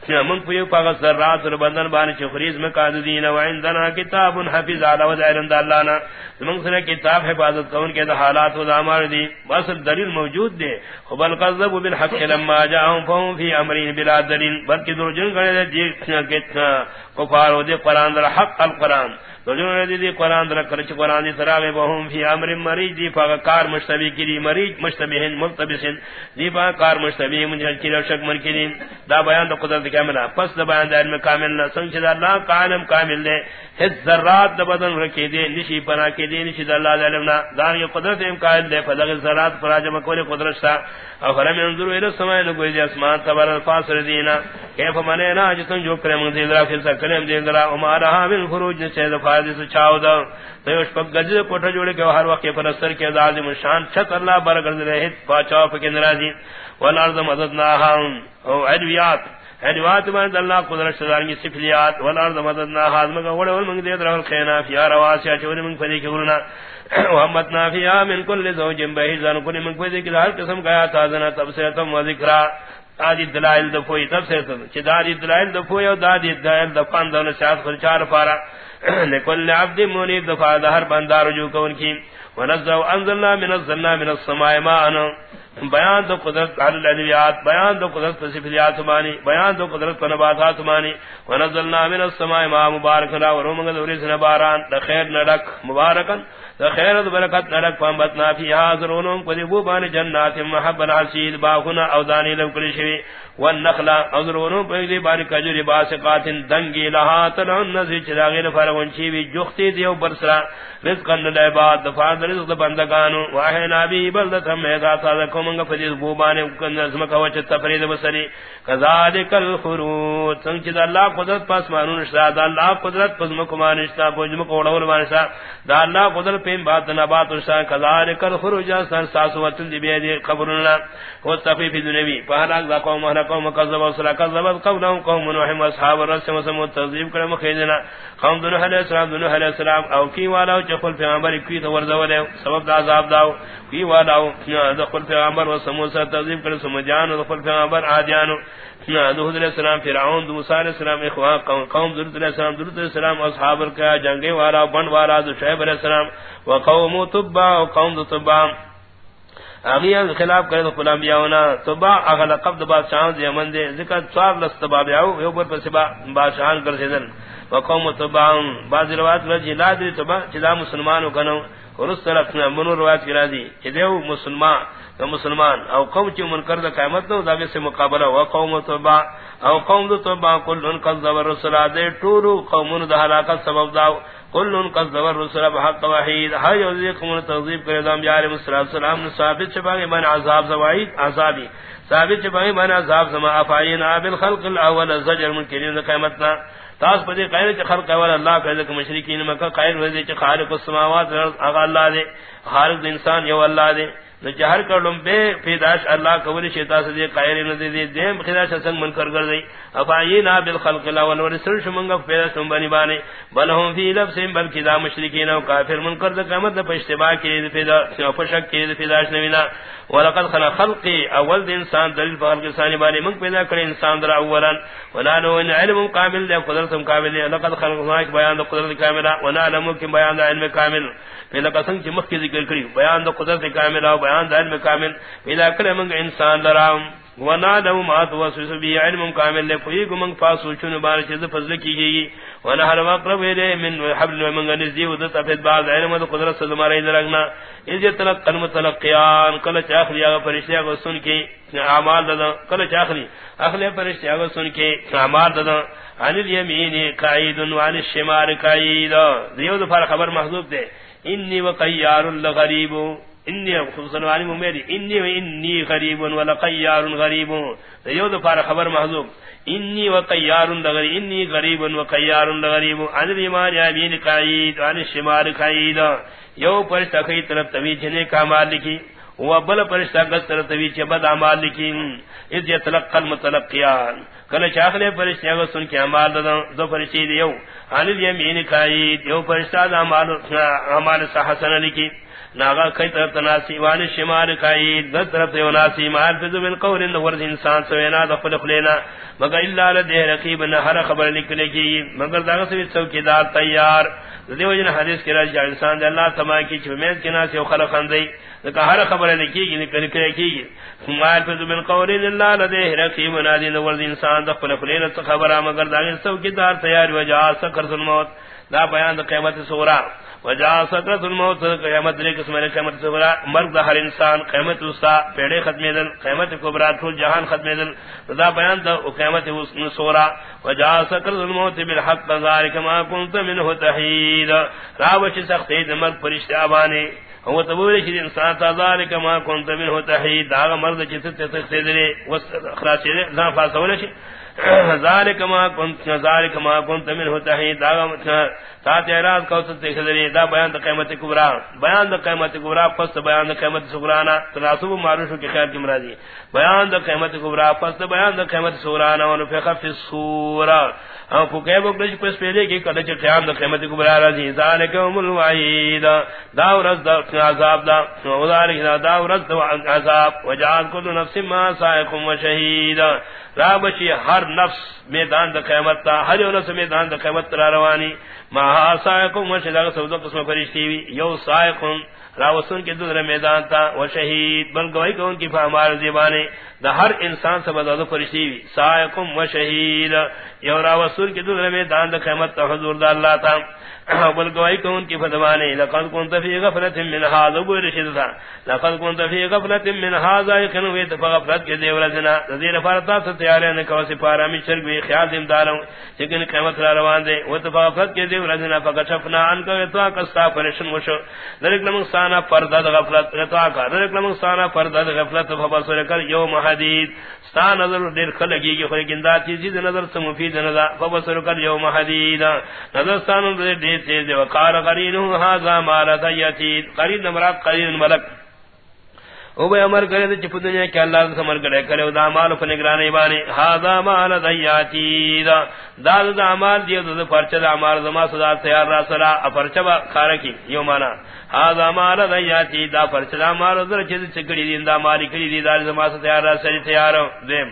Speaker 1: من پویو پاگ ذرات بندن بانی چھ خریز مکا دین و عندنا کتاب حفیظ علی و دائرند اللہ نا. من سر کتاب حفاظت کون کے حالات و دامار دی. بس دلیل موجود دے. بل قذب بالحق لما جاءهم فہم فی امرین بلا دلیل. بلکہ دو جن گنے دی جی کتنا کفار و دے قرآن در حق القرآن. رجل ردی دی قرآن در کرچ قرآن دی سراغ بہم فی عمر مریض، دی فاق کار مشتبی کری مریض مشتبیہن ملتبسن دی فاق کار مشتبی منجل کری و شک من کری دا بیان دا قدرت کاملہ پس دا بیان دا علم کامل نا سنچ دا اللہ کا علم کامل دے۔ حد ذرات دا بدن رکھی دے نشی پنا کی دے نشی دا اللہ دا علم نا دا یہ قدرت امکان دے فدغ ذرات فراجم کولی قدرت سا۔ او فلم ينظروا الى السماء نقول دي اسمان تبر الفاصل دينا كيف مننا جتن جو کرے من دیدرا پھر سکلم دیدرا وما رہا من خروج سے فائدہ سے چاو دا. تو اس پر گج کوٹھ جوڑے کہ ہر وقت پر اثر کے عظیم شان چھت اللہ برکت رہے پاچا پھر ناراضی والارض مددناها او ادویات. ادویات من اللہ قدرت سدار کی صفات والارض مددناها مگر وڑے من دیدرا الخینا فی رواسیا چوری من فدی کہ ورنا وحمدنا فيها من كل زوج بهيزان كل من کوئی ذکر ہر قسم کا تازنا تب سے تم ذکر ادی دلائل دفوئی. تب سے تم چداری دلائل دفوئی اور دادی دلائل دفان دون سیاست خل چار پارا. لكل عبد منيب دفع ہر بندہ رجوع کون کی. ونزل انزلنا من الزنا من السماء ماء. بیان دو قدرت علی الادویات، بیان دو قدرت صفیات مانی، بیان دو قدرت نباتات مانی. ونزلنا من السماء ماء مبارکا ورمغ ذریسنا باران خیر نڈک مبارکا خیر برکت نرک فامبتنا فی، حاضرونم قد بو بان جنات محبن حسید باخنا او دانی لو شوی. والنخلا اذرونم پہلی بان کجوری باسقات دنگی لہا تنعن نزی چراغیر فرونچی وی جختی دیو برسرا. رزقا للعباد، دفعات رزق بندگانو واحینا بی بلدتا میگا سازکو منگا فدیس بو بان نظمکا وچ تفرید بسری کذالک الخروت سنگ چیز اللہ قدرت پاس مانون شتا دا اللہ قدرت پس مکمان شتا پوجمک اوڑا مانشتا دا اللہ قدرت پیم بات نبات شان کذار کل خروج سن ساس وتن دی بیدی قبرنا. و تفی فی دنیوی فہلا ذا قوم ہنا قوم کذب و سلا کذب قوم قوم نوح و اصحاب الرس و سم تذیب کرم خیدنا قوم نوح علیہ السلام، نوح علیہ السلام، او کی والا چخل پیغمبر کی تو ورزو دے سبب دا عذاب داو کی والا دخل پیغمبر و سم تذیب کرم سم جان دخل پیغمبر عادیانو. نوح علیہ السلام، فرعون موسی علیہ السلام، اخوان، قوم ذرت علیہ السلام ذرت علیہ السلام، اصحاب کا جنگے والا بن والا شعیب علیہ السلام. وقوم تبع وقوم تبع اگیا خلاف کرے تو غلام تو با اغل قبض بادشاہان دے یمن دے۔ ذکر سوار لستبا بیاو یو پر پسبا بادشاہ کر سیدن۔ وقوم تبع بعض روایت میں جی جلاد تبع چدا مسلمانو کنو اور اس طرف منو روایت کرا دی کہ دیو مسلمان تو مسلمان، او قوم چ منکر دا قیامت نو داگے سے مقابلہ و قوم تبع او قوم تبع کل ان کذب الرسل دے، ٹورو قوم دا ہلاکت سبب داو، کل ان کا زبر رسول بحق وحید، ہر یوزیکم تغذیب کرے دام جار السلام ثابت چپاگے من عذاب زوائید عذابی، ثابت چپاگے من عذاب زما افعینا بالخلق الاول، زجر من کریم قیمتنا تاس پدی قائل چ خلق اول اللہ کہے کہ مشرکین مکہ قائل ہوئے چ خالق السماوات اغا اللہ دے، خالق انسان یو اللہ دے۔ نو جہر کر لم بے پیداش اللہ قبول شیطا سے دے قائر نہ دے دے دیم خداش سنگ من کر گئی افاینا بالخلق لا ونور سر شمنگ پیدا سم بنی بانے۔ بل ہم فی لفظ بل کذا مشرکین و کافر من کر دے قیامت دے اشتباہ کی دے پیدا فشک کی دے پیداش نہ ملا ولقد خلق خلق اول دے انسان دلیل فخلق ثانی بانے۔ من پیدا کرے انسان در اولا۔ ونالو ان علم کامل دے، قدرت کامل دے۔ لقد خلق بیان دے قدرت کامل ونعلم کہ بیان دے علم کامل۔ پیدا قسم کی مخ کی ذکر کری۔ بیان دا قدرت کامل او بیان دا علم کامل، پیدا کرے منگ انسان درام ونا دو ما تو وسوس بی علم کامل، لے کوئی گمنگ پاسو چن بار چیز فضل کی گئی ونا ہر مقرب ہے من حبل من نزی ود تفید بعض علم و قدرت سے ہمارے درگنا۔ اس تلق قلم تلقیان کل چاخری اگر فرشتہ کو سن کے اعمال ددا کل چاخری اخلے فرشتہ کو سن کے اعمال ددا عن الیمین قائد وعن الشمال قائد دیو دفار خبر محذوب دے۔ انی وقیار لغریب انی خصوصا وانی میری انی و انی غریب ولقیار غریب یو دفار خبر محذوب. انی وقیار لغریب انی غریب وقیار لغریب عن الایمان یامین قائد عن الشمال قائد یو پرشتہ کئی طرف توی جنے کا مالکی وہ بل پرشتہ گس طرف توی چھ بد اعمال لکی اذ یتلقى المتلقیان کل چاخلے پرشتہ گس سن کے اعمال دو پرشتہ دیو. عن الیمین قائد یو پرشتہ اعمال اعمال حسن لکی ناغا کئی طرف تناسی وان شمال قائد دس طرف یو ناسی من قول ان ورد انسان سوینا دخل خلینا مگر الا لدہ رقیب نہ ہر خبر نکلے گی، مگر داغا داغ سے چوکیدار تیار۔ دیو جن حدیث کے راج انسان دے اللہ تما کی چمیز کے ناس خلق اندی کہ ہر خبر لکھی گی، نکل کرے کی مال فذ من قول الا لدہ رقیب نادین ورد انسان دخل خلینا خبر مگر داغا داغ چوکیدار تیار وجا سکر الموت دا بیان دا قیمت سورہ وجا سکرت الموت، قیامت دے قسم نے قیامت صغرا مرگ دا ہر انسان، قیامت وسطا پیڑے ختم دن قیامت کبرا تو جہان ختم دن دا بیان دا قیامت صغرا وجا سکرت الموت بالحق ذلك ما كنت منه تحيد راوش سخت مرگ فرشتہ ابانے هو تبوری شد انسان تا ذلك ما كنت منه تحيد دا مرد چت تخت دے خلاص دے ذا فاسولش ذالک ما کنت ذالک ما کنت منه تحید دا تا اعراض کو تو دیکھ لے دا بیان دا قیمت کبرا. بیان دا قیمت کبرا، پس بیان دا قیمت صغرانا تناسب معروف کے خیر کی مرادی بیان دا قیمت کبرا، پس بیان دا قیمت صغرانا و نفخ فی الصور. او پکے بو کچھ پس پہلے کی کدے چ قیام دا قیمت کبرا راضی ذالک ام الوعید. دا ورز دا عذاب دا. و ذالک دا ورز دا عذاب. وجعل كل نفس ما سائق و شهید رابشی ہر نفس میدان دا قیمت تا، ہر یو نفس میدان دا قیمت را روانی ما سائقم و شلاغ سوزو قسم فرشتی وی، یو سائقم راوسن کے دوسرے میدان تا، و شہید بل گواہی کہ ان کی فہمار زیبانے دا ہر انسان سے بدادو فرشتی وی. سائقم و شہید. یورا یو راوسن کے دوسرے میدان دا قیمت تا حضور دا اللہ تا. بل گواہی کہ کی فتوانے لقد كنت في غفلة من هذا برشد لقد كنت في غفلة من هذا يكن ويت فغفلت کے دیور جنا ذیر فرتا تیارے نے کو سپارا می شرک بھی خیال دم داروں. لیکن قیامت را روان دے. وہ تو فغفلت کے دیور جنا فکشفنا ان کو تو کستا پریشن وشو درک لم سانا فرد غفلت. تو کا. درک لم سانا فرد غفلت. فبصر کر یوم حدید ستا نظر دیر خلقی کی خلق انداد چیزی نظر سے مفید نظر. فبصر کر یوم حدید نظر ستا نظر دیر تیز وقار قرینو هذا مارتا یتید قرین مراد قرین ملک. او بے امر کرے چپ دنیا کہ اللہ سے امر کرے کرے دا مال پر نگرانی بانی ہاذا مال دیاتی دا دا دا مال دیو دا پرچہ دا مال زما صدا تیار را سرا پرچہ با کھارا کی یو مانا ہاذا مال دیاتی دا پرچہ دا مال در چھ چکڑی دی دا مال کڑی دی دا زما صدا تیار را سری تیار دیم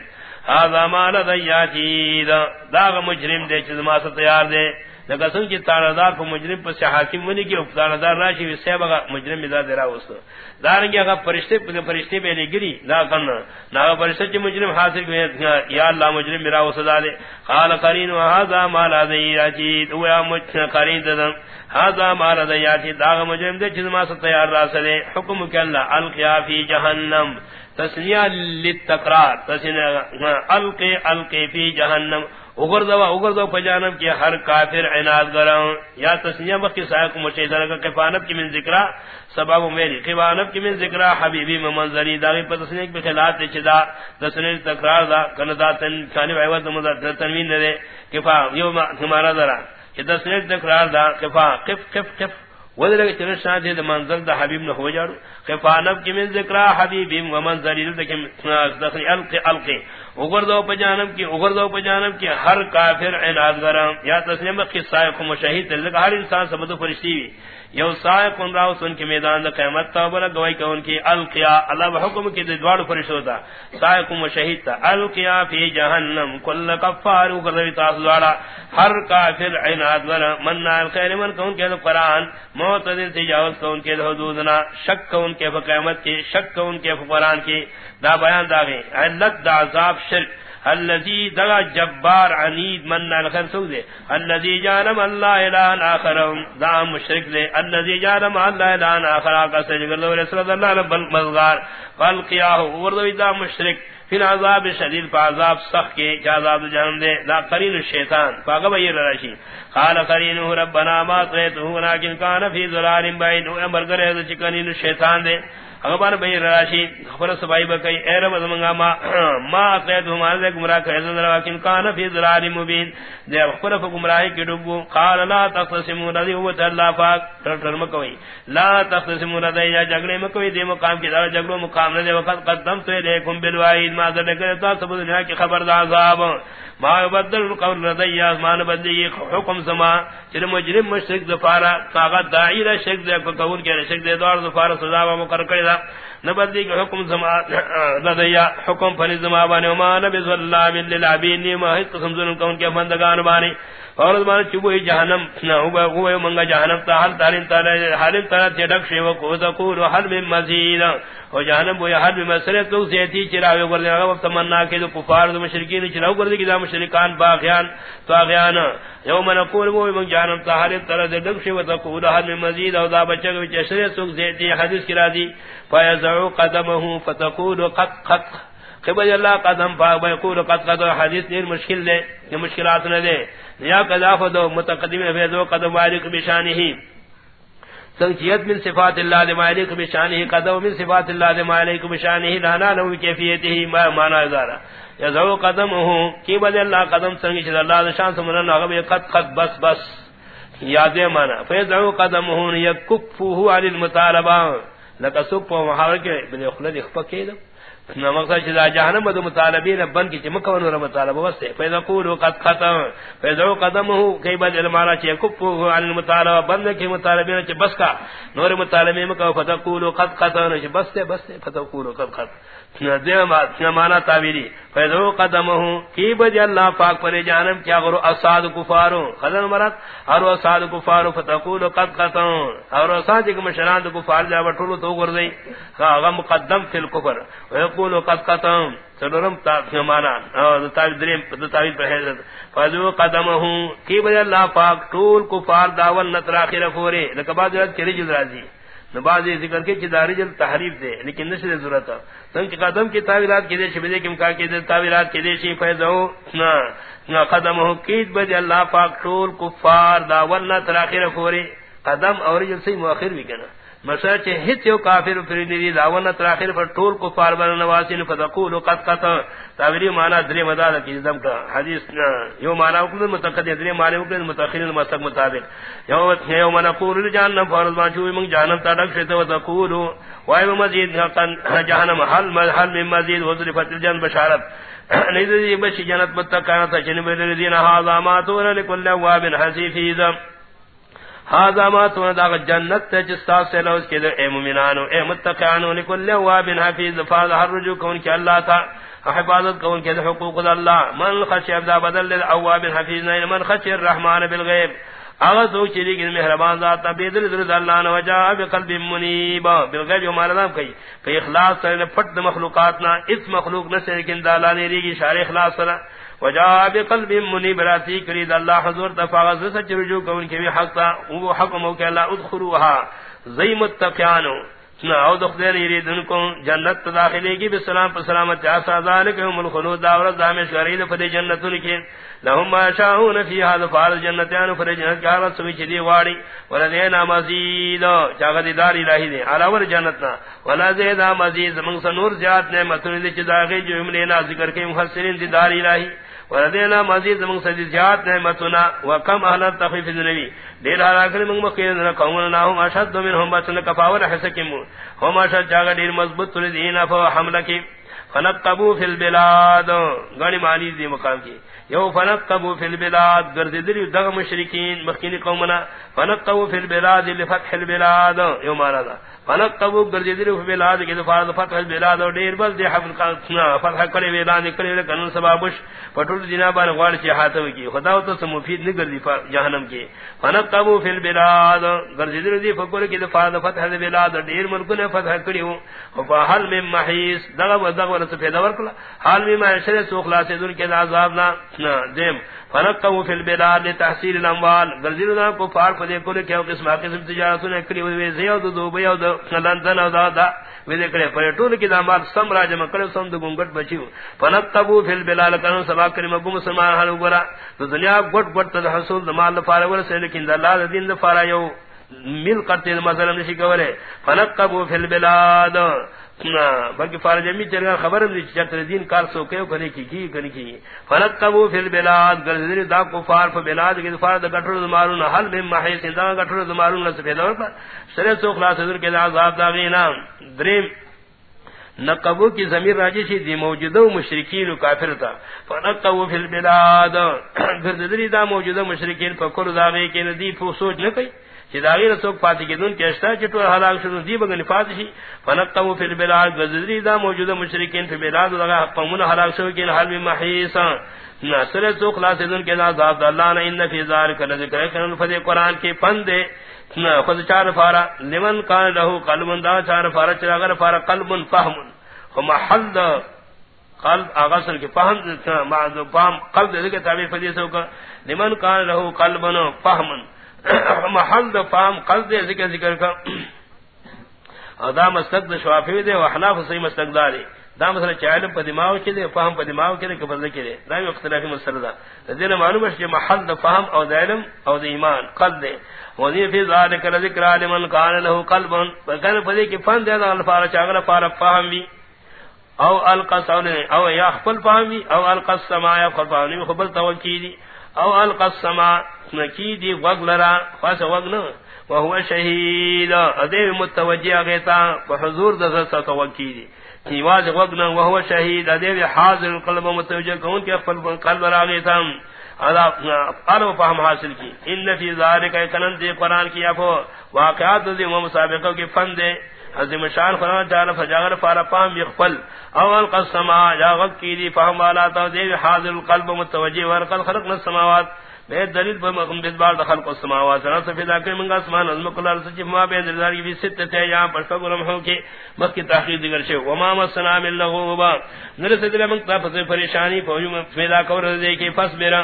Speaker 1: ہاذا مال دیاتی دا دا مجرم دے چھ زما صدا تیار دے لگا سن کی تاردار کو مجرم پر سے حاکم ونی کی تاردار راشی وی سیب اگا مجرم ادا دیرا وستو دارنگی اگا فرشتے پر فرشتے پہ گری لا کن نا فرشتے چ مجرم حاصل ہوئے یا اللہ مجرم میرا وسدا دے قال قرین و هذا ما لا ذی تو یا مجھ قرین دن هذا ما لا ذی دا مجرم دے چھ ما س تیار راسلے حکم کہ اللہ القیا فی جہنم تسلیہ للتقرار. تسلیہ القی القی فی جہنم اگر دوا اگر دوا پجانب کی ہر کافر عناد گراؤں۔ یا تسنیہ بخی سائق مچے درگا کفانب کی من ذکرہ، سبب میری کفانب کی من ذکرہ حبیبی میں منظری داغی پر تسنیہ کی خلات چدا تسنیہ تقرار دا کندہ تن کھانب عوض مدر تنوین دے کفا، یو ہمارا ذرا۔ کہ تسنیہ تقرار دا، کفا قف قف قف ودرگ چن شان دے منزل دا حبیب نہ ہو جاڑو۔ خفانب کی من ذکر حبیب و منزل دے کہ دخل الق۔ اگر دو پجانب کی اگر دو پجانب کی، ہر کافر عناد گرام یا تسلیم، قصہ کو مشاہد لگا ہر انسان سبد فرشتی یو سائق ان راو سن کے میدان دا قیمت تا بلا گواہی کہ ان کی القیا، اللہ حکم کی دوار فرشتو تا۔ سائق و شہید تا۔ القیا فی جہنم، کل کفار و کردوی تاس دوارا۔ ہر کافر عناد ورا۔ مننا الخیر من کون کے قرآن، معتدل تجاوز کون کے حدودنا۔ شک کون کے قیمت کی، شک کون کے قرآن کی۔ دا بیان دا گئی۔ علت دا عذاب شرک۔ الذي دغا جبار عنيد من الخير سو دے الذي جعل الله الا اخر دا مشرک دے. الذي جعل الله الا اخر کا سجگر لو رسول اللہ رب المزغار فالقياه ورد دا مشرک. پھر عذاب شدید فعذاب سخت کے کیا عذاب جہنم دے. دا قرین الشیطان. فاغب یہ راشی. قال قرینه ربنا ما تریته ولكن كان في ضلال بعيد امر کرے چکنین الشیطان دے. اغبار بین راشی، خبر سبائی بکئی، اے رب زمانگا ما ما اقید ہمان دے گمراہ کہ کہتا در واکن کانا فی ذرار مبین۔ دے خبر فگمراہی کی ڈبو، قال لا تختصمو رضی ہوت اللہ پاک تر مکوئی۔ لا تختصمو رضی یا جگڑے مکوئی، دے مقام کی دار جگڑو مقام ندے وقت قدم تو دے کم بالوائید، ما در نکرتا سب دنیا کی خبر دا عذاب ما القول آسمان بدلی حکم سما، چل مجرم مشرک دفارا، طاقت دے قول کے دے، دوار دفارا سزا و مقرر نبدلی حکم حکم فنی زما بانے وما نبی صلی اللہ علیہ للعبین کے بانے اور زمان چبوئی جہنم ہوئے منگا جہنم تا حل تارین تارین حالین تارین تیڑک شیو کو تکور حل من مزید۔ اور جہنم بوئی حل من مسئلہ تو سیتی چراوی کردی اگر وقت تمنا کے دو کفار دو مشرکین چراو کردی کہ دا مشرکان باقیان تو آغیان یوم نقول بوئی من جہنم تا حل تارین تیڑک شیو تکور حل من مزید۔ اور دا بچہ کو چشرے سوک سیتی حدیث کرا دی فیزعو قدمه فتقول قد قد۔ قبل اللہ قدم پاک بیقول قد قد حدیث نیر مشکل دے یہ مشکلات نہ دے۔ یا قذاف دو متقدم فیضو قدم مالک بشانہی۔ سنچیت من صفات اللہ دے مالک بشانہی قدم من صفات اللہ دے مالک بشانہی، لانا نو کیفیتی ما مانا ازارا یزعو قدم ہوں کی بل اللہ قدم سنگی چل اللہ دے شان سمنا نغم قد قد بس بس۔ یادے مانا۔ فیضعو قدم ہوں یکفوہو علی المطالبان لکا سوک محاور کے بلی اخلد اخفا نہ مقصد چیزا جہنم مطالبین بن کی چمکہ ونور مطالبہ وستے فیضا قولو قد ختم فیضا قدمہو کئی بد علمانا چی کفو عن بند کی مطالبین بس کا. نور مطالبین مکو فتا قد ختم بستے بس فتا قولو قد ختم مانا تعبیری. فیضو قدمہو کی بجی اللہ پاک پر جانم کیا غرو اساد کفارو خزن مرد ارو اساد کفارو فتقولو قد قطن ارو اساد ایک مشران دو کفار جاوہ ٹھولو تو گردئی. اغا مقدم فی الکفر. ویقولو قد قطن سنرم مانا تعبیر پر حیثت فیضو قدمہو کی بجی اللہ پاک ٹول کفار داول نتراخی رفورے لکباد جرد کی رجل رازی نبازی ذکر کے چداری جل تحریف دے یعنی لیکن نشر ضرورت سنگ قدم کی تعبیرات کے دے شبدے کی مکان کی دے تعویرات کی دے شی فیضو نا قدم ہو، کیت بج اللہ پاک طول کفار دا ولنا تراخیر فوری قدم اور جل سی مؤخر بھی کنا۔ مسا چ ہت یو کافر پر نی داون تر پر ٹول کو پار بن نواسین فتقول قد قط تعبیر معنی درے مدار کی زم کا. حدیث یو معنی کو متقد درے معنی کو متاخر مسق مطابق. یو یو من قول جان فرض ما جو من جان تا دک سے تقول وای مزید جہنم، حل حل من مزید وذر فتل جن بشارت. نہیں بش جنت متقانہ جن میں الذين هذا ما تور لكل واب حسيفيذ هذا ما تون جنت تجستا سے لو اس کے اے مومنانو اے متقینو لکل واب حفیظ، فاز ہر رجوع کون کہ اللہ تھا حفاظت کون کہ حقوق اللہ من خشی ابدا بدل للعواب حفیظ نہیں من خشی الرحمن بالغیب. اگر تو چلی کہ مہربان ذات بیدل ذل اللہ نے وجا بقلب منیب. بالغیب جو مالا کہی کہ اخلاص سے پھٹ مخلوقات نہ اس مخلوق نہ سے لیکن دالا نے ری اشارے اخلاص سے وجاء بقلب منيب راتی کرید اللہ حضور تفاغ سچ رجوع کون کہ حق تھا وہ حق مو کہ اللہ ادخلوها. زی متقیانو. نا او دخدر یریدن کو جنت داخلے کی بسلام پر سلامت آسا ذالک هم الخلود داور دامش غرید فدی جنت لکھیں لهم ما شاہون فی هذا فار جنتیان فر جنت کا حالت سوی چلی واڑی ولدینا مزید. چاگدی داری الہی دے علاوہ جنتنا ولا زیدا مزید من سنور زیاد نعمتوں دی چداغی جو ہم نے ذکر کے محسنین دی داری الہی وردینا مزید من سجدیات نعمتنا وکم اہل التخفیف النبی. دیر حالا کلی من مقیدنا قومنا هم اشد من هم بچن کفاور حسکم. هم اشد جاگا دیر مضبط تلدین فو حملکی فنقبو فی البلاد. گانی معنی دی مقام کی. یو فنقبو فی البلاد. گرد دری دغ مشرکین مخینی قومنا. فنقبو فی البلاد لفتح البلاد. یو مانا دا. فنق تبو گردی دی فی بلاد کی دفاع فتح البلاد اور دیر بل دی حفظ قلنا فتح کلی ویلان کلی لکنن سبابش پٹول دینا بان غوار چی حاتم کی خدا و تو مفید نگر دی جہنم کی فنق تبو فی البلاد گردی دی دی فکر کی دفاع فتح البلاد اور دیر ملکن فتح کلی ہوں فا حل من محیس دغب و دغب و رسفید ورکلا حال میں معاشر سو خلاص دن کے عذاب نا دیم فنقو فی البلاد لتحصیل الاموال گردی دی کو فار فدے کلی کہ قسم قسم تجارتوں نے کلی ہوئے زیاد دو بیاد لندن او دا وی کڑے پر ٹول کی دامات سم راج مکڑ سم دو گنگٹ بچیو فنتبو فی البلال کانو سبا کریم ابو مسلمان حال گورا تو دنیا گٹ گٹ تے حصول دمال فارا ور سے لیکن اللہ دین فارا یو مل کرتے مثلا نشی کورے فنتبو فی البلاد بلکہ فارج امی چرگا خبر دی چتر دین کار سو کیو کرے کی کی کرے کی فرق قبو فی البلاد گرزدری دا کفار فی بلاد کی فار دا گٹھر دمارون حل بیم محیس دا گٹھر دمارون لسفید اور سرے سو خلاص حضور کے عذاب دا غینا۔ دریم، نقبو کی ضمیر راجی سی دی موجودہ مشرکین و کافر تا۔ فنقبو فی البلاد۔ گرزدری دا موجودہ مشرکین فکر دا غی کے ندی فو سوچ نہ کئی۔ چداغیر سوک پاتی کی دن کے اشتا چٹو حلاق شدن دی بگن فات شی. فنقتمو فی البلاد گزدری دا موجود مشرکین فی بلاد لگا قومون حلاق شوکین حل بی محیسا ناصر سوک لاس دن کے دا ذات اللہ نا ان فی ذارک لذکر کنن فضی قرآن کے پندے. خود چار فارا. لمن کان لہو قلب دا چار فارا. چراغر فارا قلب فهم ومحل دا قلب آغاصل کے فهم قلب دے کے تعبیر فضی سوکا. لمن کان لہو قلب فهم محل دا فام قصد دے ذکر ذکر کا دا مستق دا شوافی دے و وحناف صحیح مستق داری دا مثلا چاہلم پا دماغ کی دے فهم پا دماغ کی دے، کفر ذکر دے۔ دا بھی اختلافی مستر دا۔ دین معلوم ہے کہ محل دا فهم او دا علم او دا ایمان قلب دے۔ وزیر فی ذالک لذکر علمان کان له قلب۔ وکان پا دے کی فن دے دا الفار چاگل فار فهم بھی او القص او یا خپل فهم بھی او القص سما یا خپل فهم بھی خبل توکی دی او القص سما نکی دی وگ لرا خاص وگ نہ وهو شهید. ادے متوجہ گیتا بحضور دس توکی دی. کی واز وگ نہ وهو شهید. ادے حاضر القلب متوجہ کون کے قلب قلب را گیتا ادا ارو فهم حاصل کی. ان فی ذالک کنن دی قران کی افو. واقعات دی مسابقہ کے فن دے عظیم شان قران تعالی فجاگر فارا پام یخفل اول قسما یا غق کی دی، فهم والا تو دی حاضر القلب متوجہ ورقل خلقنا السماوات بے دلیل پر مقم مقام بار دخل کو سماوات رہا سفیدا کر منگا سمان عظم قلال سچی ما بے درداری بھی ست تے یہاں پر فقر رمحوں کی مکی تحقیق دیگر شے. وما مسنا من لغوبا نرس دل منگتا پس پریشانی فوجو میں فیدا کور دے کی پس میرا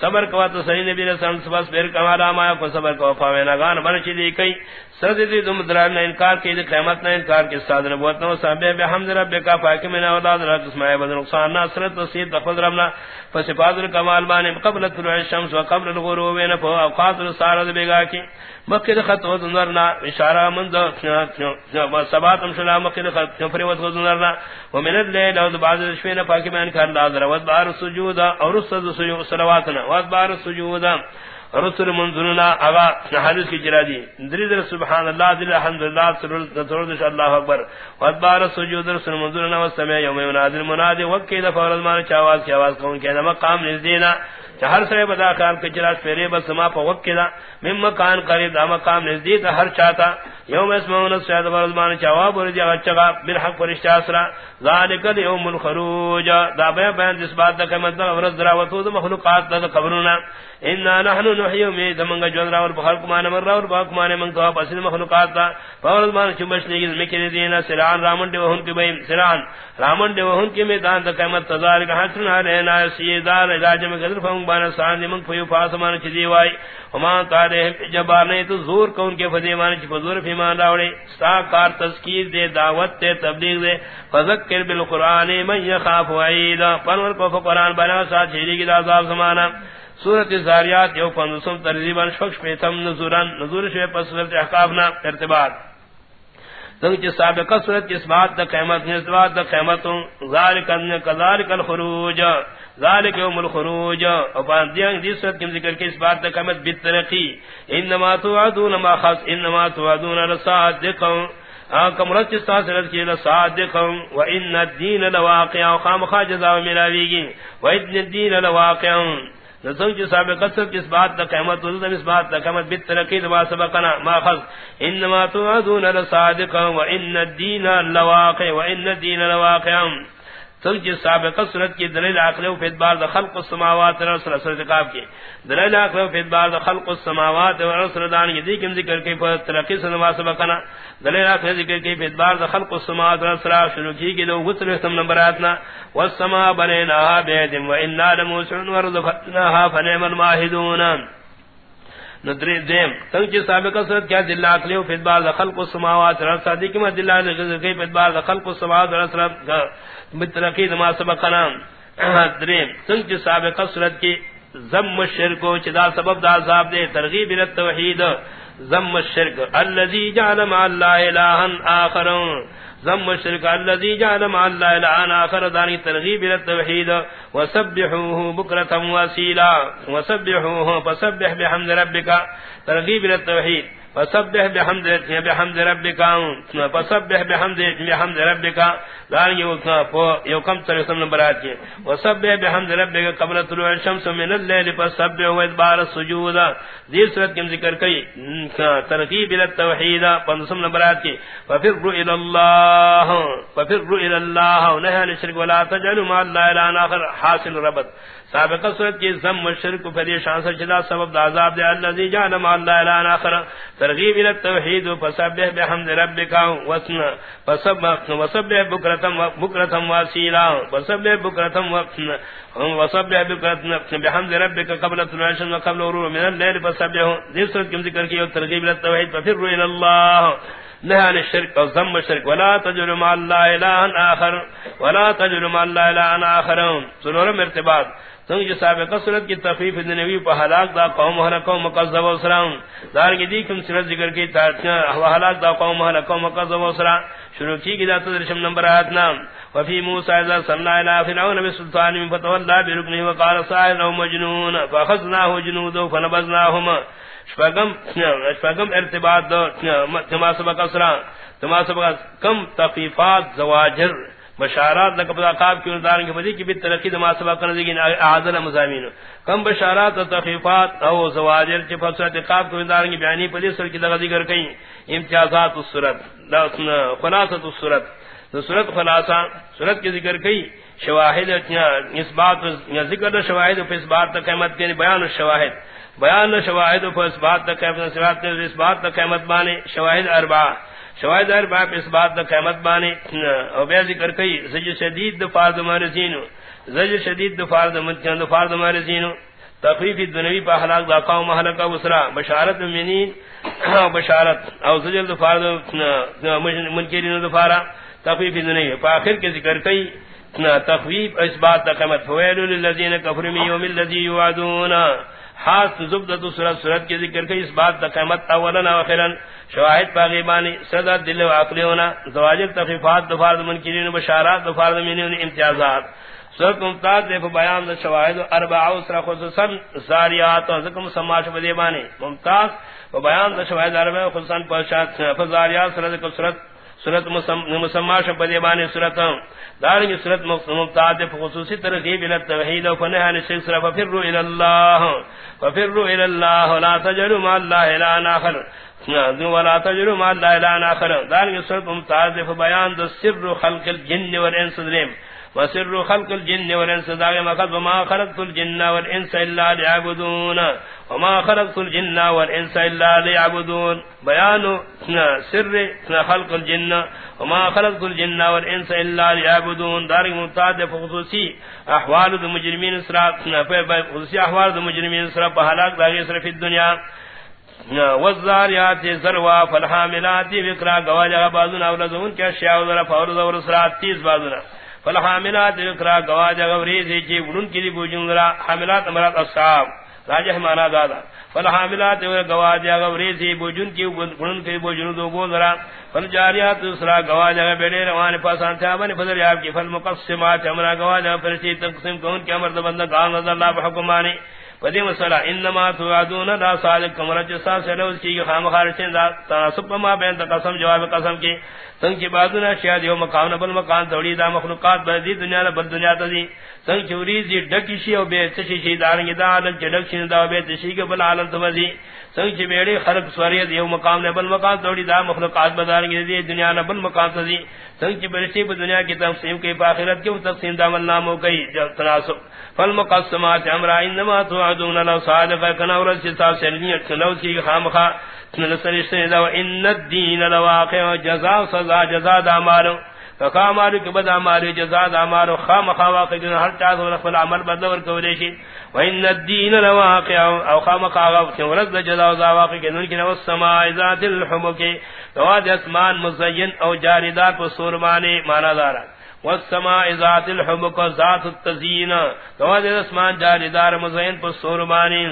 Speaker 1: صبر کوا تو صحیح نبی رسول اللہ سبس پھر کمالا مایا کو صبر کو فاوینا گان برچ دی کئی. سرد دی دم دران نے انکار کی قیامت نے انکار کے ساتھ نبوت نو صاحب بے حمد رب بحمد ربک فاکمنا اولاد رب اسماء بدر نقصان نہ نصرت وسید تخذ ربنا فصفات الکمال بان قبل طلوع الشمس وقبل الغروب نے فو اوقات السارد بیگا کی مکہ خط و نرنا اشارہ من دو سبات سلام مکہ خط فر و نرنا ومن الليل او بعض الشوین فاکمنا کر لا ذرا بار سجود اور سجود صلوات نہ صلواتنا وادبار السجود رسل منزلنا اغا حدیث کی جرا دی. دری در سبحان اللہ دل الحمد الحمدللہ ترد اللہ اکبر. وادبار السجود رسل منزلنا والسمع یوم ينادي المنادي وقید فورد مان چاواز کی آواز کون کہ مقام نزدینا. ہر سرے بدا کار کچرا پھیرے بس ما پا وقت کدا من مکان قریب دا مقام نزدیک ہر چاہتا. یوم اسمون السید ورزمان چواب ورزی اغچگا بالحق فرشتہ اسرا ذالک یوم الخروج. دا بے بیان جس بات دا قیمت دا ورز دراوتو دا مخلوقات دا قبرنا انا نحن نحیو می دمنگا جون راور بخلق مانا من راور باق مانا من کوا پسل مخلوقات دا فورزمان چمبش نگی مکر دینا سرعان رامن دی وحن کی بیم سرعان رامن دی وحن کی میدان دا قیمت تذالک حسن حرینا سیدار علاج مقدر فهم بانا سان من فیو فاسمان چی دیوائی۔ وما قادے جبار نہیں تو زور کون کے فدیمان چی فضور فیمان راوڑے۔ ستا کار تذکیر دے، دعوت دے، تبلیغ دے۔ فذکر بالقرآن من یخاف وعیدا۔ پنور کو فقرآن بنا ساتھ چھیری کی دازاب زمانہ۔ سورت زاریات یو پندسم ترزیبان شخص پیتم نزوران نزور شوی پس سورت احقابنا ارتباط. سنگ چی سابقہ صورت اس بات دا قیمت اس بات دا قیمت، ذالک ان کذالک الخروج، ذالک یوم الخروج. اور دیان دی صورت کی ذکر کی اس بات دا قیمت بالترقی. انما توعدون ما خاص، انما توعدون لصادق کمرت چستا سرت کی لصادق و ان الدین لواقع خام خاجزا و ملاویگی و ان الدین لواقع. نسو چی سابقت سب کس بات دا قیمت وزن اس بات دا قیمت بالترقید ما سبقنا ما خص انما توعدون لصادقا و ان الدین لواقع و ان الدین لواقع سنگ سوچ سابق صورت کی دلیل عقل و فدبار دا خلق السماوات و رسل صورت قاب کی دلیل عقل و فدبار دا خلق السماوات و رسل دان کی دیکن ذکر کی پر ترقی سے ما سبقنا دلیل عقل ذکر کی فدبار دا خلق السماوات و رسل شروع کی کی دو غسل احتم نمبراتنا والسماء بنيناها بيد وإنا لموسعون ورزقناها فنعم الماهدون. ندری دیم تنگ چی سابقہ صورت کیا دلہ اقلی و فدبار دا خلق و سماوات رسا دیکی ما دلہ اقلی کی فدبار دا خلق و سماوات رسا بترقید ما سبقنا دریم تنگ چی سابقہ صورت کی زم الشرک و چدا سبب دا عذاب دے ترغیب التوحید زم الشرک اللذی جعل مع اللہ الہا آخرون. ذم الشرك الذي جعل مع الله الان اخر دار ترغيب الى التوحيد. وسبحوه بكره واسيلا وسبحوه فسبح بحمد ربك. ترغيب الى التوحيد. فسبح بحمد بحمد ربك. فسبح بحمد بحمد ربك. دار یو کم تر سم نمبرات کے وسبح بحمد ربك قبل طلوع الشمس من الليل فسبح وادبار السجود. دی صورت کے ذکر کئی ترغیب الى التوحید پنسم نمبرات کے ففر الى الله. ففر الى الله. نهى عن الشرك ولا تجعلوا مع الله الا اخر حاصل ربط. سابقہ صورت کی زم شرک فدی سے جدا سبب عذاب دے. الذی جعل مع الله الا اخر ترغیب الى التوحید فسبح بحمد ربک واسن فسبح وسبح بکرتم بکرتم واسیلا. فسبح بکرتم واسنا وسبح بکرتم بحمد ربک قبل طلوع الشمس وقبل غروب من الليل فسبح. ذی صورت کی ذکر کی ترغیب الى التوحید ففر الى الله نهان الشرك وزم الشرك ولا تجر مع الله الها آخر. ولا تجر مع الله الها آخر. سنور مرتبات سنگ جو سابقہ صورت کی تخفیف نبی پہ ہلاک دا قوم حلقوں مقذب و سلام. دار کی دیکھم صورت ذکر کی ہلاک دا قوم حلقوں مقذب و سلام. شروع کی گئی داتا درشم نمبر آتنا وفی موسیٰ اذا صلی اللہ فرعون بسلطان من فتواللہ برکنی وقال سائر او مجنون. فاخذناہ جنودو فنبذناہم شپاگم شپاگم ارتباط دو تما سبق اسرا تما سبق کم تخفیفات زواجر. بشارات لك بذاقاب کی اندارن کے بدی کی بھی ترقی دما سبق کرنے دیگی اعادل مزامین کم بشارات و تخفیفات او زواجر چی فصلت قاب کی اندارن کی بیانی پلی سر کی لغا ذکر کئی امتیازات السورت خلاصت السورت سورت خلاصہ سورت کی ذکر کئی شواہد اس بات ذکر شواہد اس بات تک قیمت کے یعنی بیان الشواہد بیان شواہد اس بات تک قیمت اس بات تک قیمت بانے شواہد اربعہ شواہد ار باپ اس بات دا قیمت بانے او بے ذکر کئی زج شدید دا فارد مارزینو زج شدید دا فارد متیان دا فارد مارزینو تخفیف دنوی پا حلاق دا قوم حلقا وسرا بشارت منین بشارت۔ او زجل دا فارد منکرین دا فارا۔ تخفیف دنوی پا آخر کے ذکر کئی تخفیف اس بات دا قیمت فویلو للذین کفرمی یوم اللذی یوعدون۔ حاس زبدت سورت سورت کے ذکر کئی اس بات دا قیمت اولا و خیرن شواہد باغیبانی صدر دل و عقلیونا زواجر، تخفیفات دفارد منکرین بشارات دفارد منین امتیازات. سورت ممتاز دے بیان دا شواہد اربع اسرا خصوصا زاریات و ذکر مسماش بدیبانی ممتاز و بیان دا شواہد اربع خصوصا فزاریات سورت ذکر سورت سورت مسماش بدیبانی سورت دارنگی سورت ممتاز دے خصوصی ترغیب الى التوحید و فنہ عن الشرک صرف ففروا الى اللہ. ففروا الى اللہ. لا تجلوا مع اللہ الان آخر. ولا تجروا ما لا اله اخر دار صورت ممتاز بیان دو سر خلق الجن والانس ذم وسر خلق الجن والانس دار مقد وما خلقت الجن والانس الا ليعبدون وما خلقت الجن والانس الا ليعبدون بیان سر خلق الجن وما خلقت الجن والانس الا ليعبدون دار ممتاز خصوصی احوال المجرمین اسراء خصوصی احوال المجرمین اسراء بہلاک دار اسراء فی الدنیا۔ والزاریات ذروا فالحاملات وکرا گواجا بازونا ولزون کیا شیاء ذرا فورز اور سرات تیز بازونا۔ فالحاملات وکرا گواج غوریزی چی ورن کی دی بوجنگرا حاملات امرات اصحاب، راجح مانا دادا فالحاملات گواج غوریزی بوجن کی گنن کی بوجن دو گو فالجاریات دوسرا گواج بیڑے روان پاسان تھا بن فضل یاب کی. فالمقسمات امرا گواج فرشی تقسیم کون کے امر بندہ کان اللہ بحکمانی پدی مسئلہ، انما توعدون، دا صادق کمرہ جسا سے لوز کی خام خارشن دا تناسب ما بین قسم، جواب قسم کی۔ سنگ کی بازونا شیاد یو مقام بل مقام توڑی دا مخلوقات بل دی دنیا نہ بل دنیا تدی سنگ چوری دی ڈکی شی او بے تشی شی دارنگ دا عالم چی ڈک شی دا، بے تشی کے بل عالم تمزی سنگ چی بیڑی خرق سوریت یو مقام نبل مقام توڑی دا، مخلوقات بدارنگی دی دنیا نبل مقام تزی سنگ چی برشی پا دنیا کی تقسیم کی پاخرت کی تقسیم دا من نامو کئی تناسب۔ فالمقسمات امرا انما توعدون لو صادق کنورت سی صاحب سرنیت کنوز کی خامخا۔ ان الدین لواقع جزا سزا جزا دا مارو فقا مارو کی بدا مارو جزا دا مارو خام خواقع جن ہر چاہت و نخفل عمل بدور کولیشی و ان الدین لواقع او خام خواقع ورد جزا و زاواقع جنون کی نو السماع ذات الحبکی دواد اسمان مزین او جاردار پر سورمانی مانا دارا والسماء ذات الحبک ذات التزین دواد اسمان جاردار مزین پر سورمانی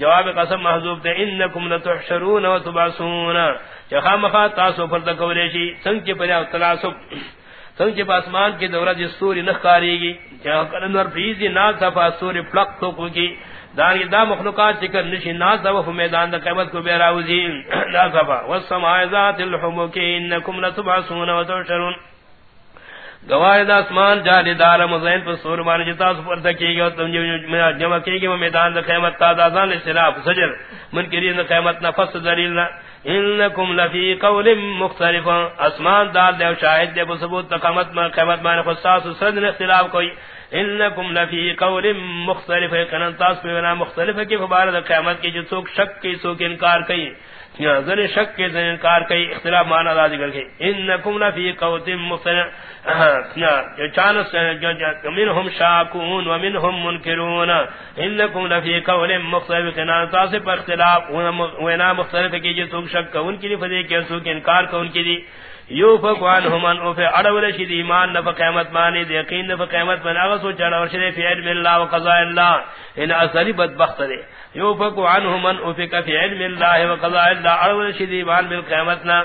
Speaker 1: جواب قسم محذوب دے، انکم لتحشرون و تبعثون چخا مخا تاسو پر تکولیشی سنگ چی پر تناسب سنگ چی پاسمان کی دورہ جس سوری نخکاری گی چاہ کرنور فریزی ناز صفا سوری فلق توکو کی. دانی دا مخلوقات چکر نشی، ناز صفا میدان دا قیمت کو بیراوزی دا صفا والسماع ذات الحمکی انکم لتبعثون و تحشرون گواہ دا اسمان جاری دار مزین پر سورمان جتا سپر تکی گا تم جمع کی گی میدان دا قیمت تا دازان استلاف سجر منکرین دا قیمت نفس دلیل انکم لفی قول مختلف اسمان دار دے و شاہد دے بثبوت دا قیمت ما قیمت ما نفساس سرد اختلاف کوئی انکم لفی قول مختلف کنن تاس پیونا مختلف کی فبارد قیمت کی جو سوک شک کی سوک انکار کی ذن شک کے ذن انکار کئی اختلاف معنی دا ذکر کے انکم لفی قوت مختلف جو چانس جو منہم شاکون ومنہم منکرون، انکم لفی قول مختلف کنان پر اختلاف وینا مختلف کی جو سوک شک ان کی لی فدی کے سوک انکار کا، ان کی لی یوفق عنهم ان اوف اڑول شد ایمان نف قیامت مانی دی یقین نف قیامت من اغسو چڑا ورشد فی علم اللہ و قضاء اللہ، ان اثری بدبخت دے۔ یوفق عنهم ان اوف فی علم اللہ و قضاء اللہ اڑول شد ایمان بالقیامت نا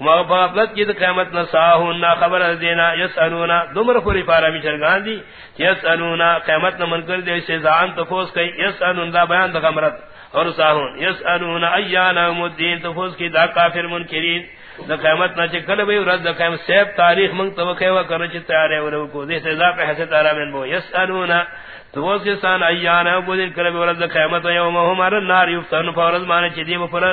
Speaker 1: نا غفلت کی قیامت نا ساهون نا خبر دینا یسالونا دمر پوری پارا می چرگان دی. یسالونا قیامت نا منکر دے سے زان تفوس کئی. یسالون دا بیان دا غمرت. اور ساہون. یسالون ایانا مدین تفوس کی دا کافر منکرین. دا قیامت نہ چکل بے رد دا قیامت سیب تاریخ منگ توقع و کرچ تیارے ورہو کو دے سزا پہ حسد آرامین بو. یسالون تو اس کے سان ایانا بودن کرب ورد قیامت یوم ہمارا نار یفتن فورز مانے چدی پر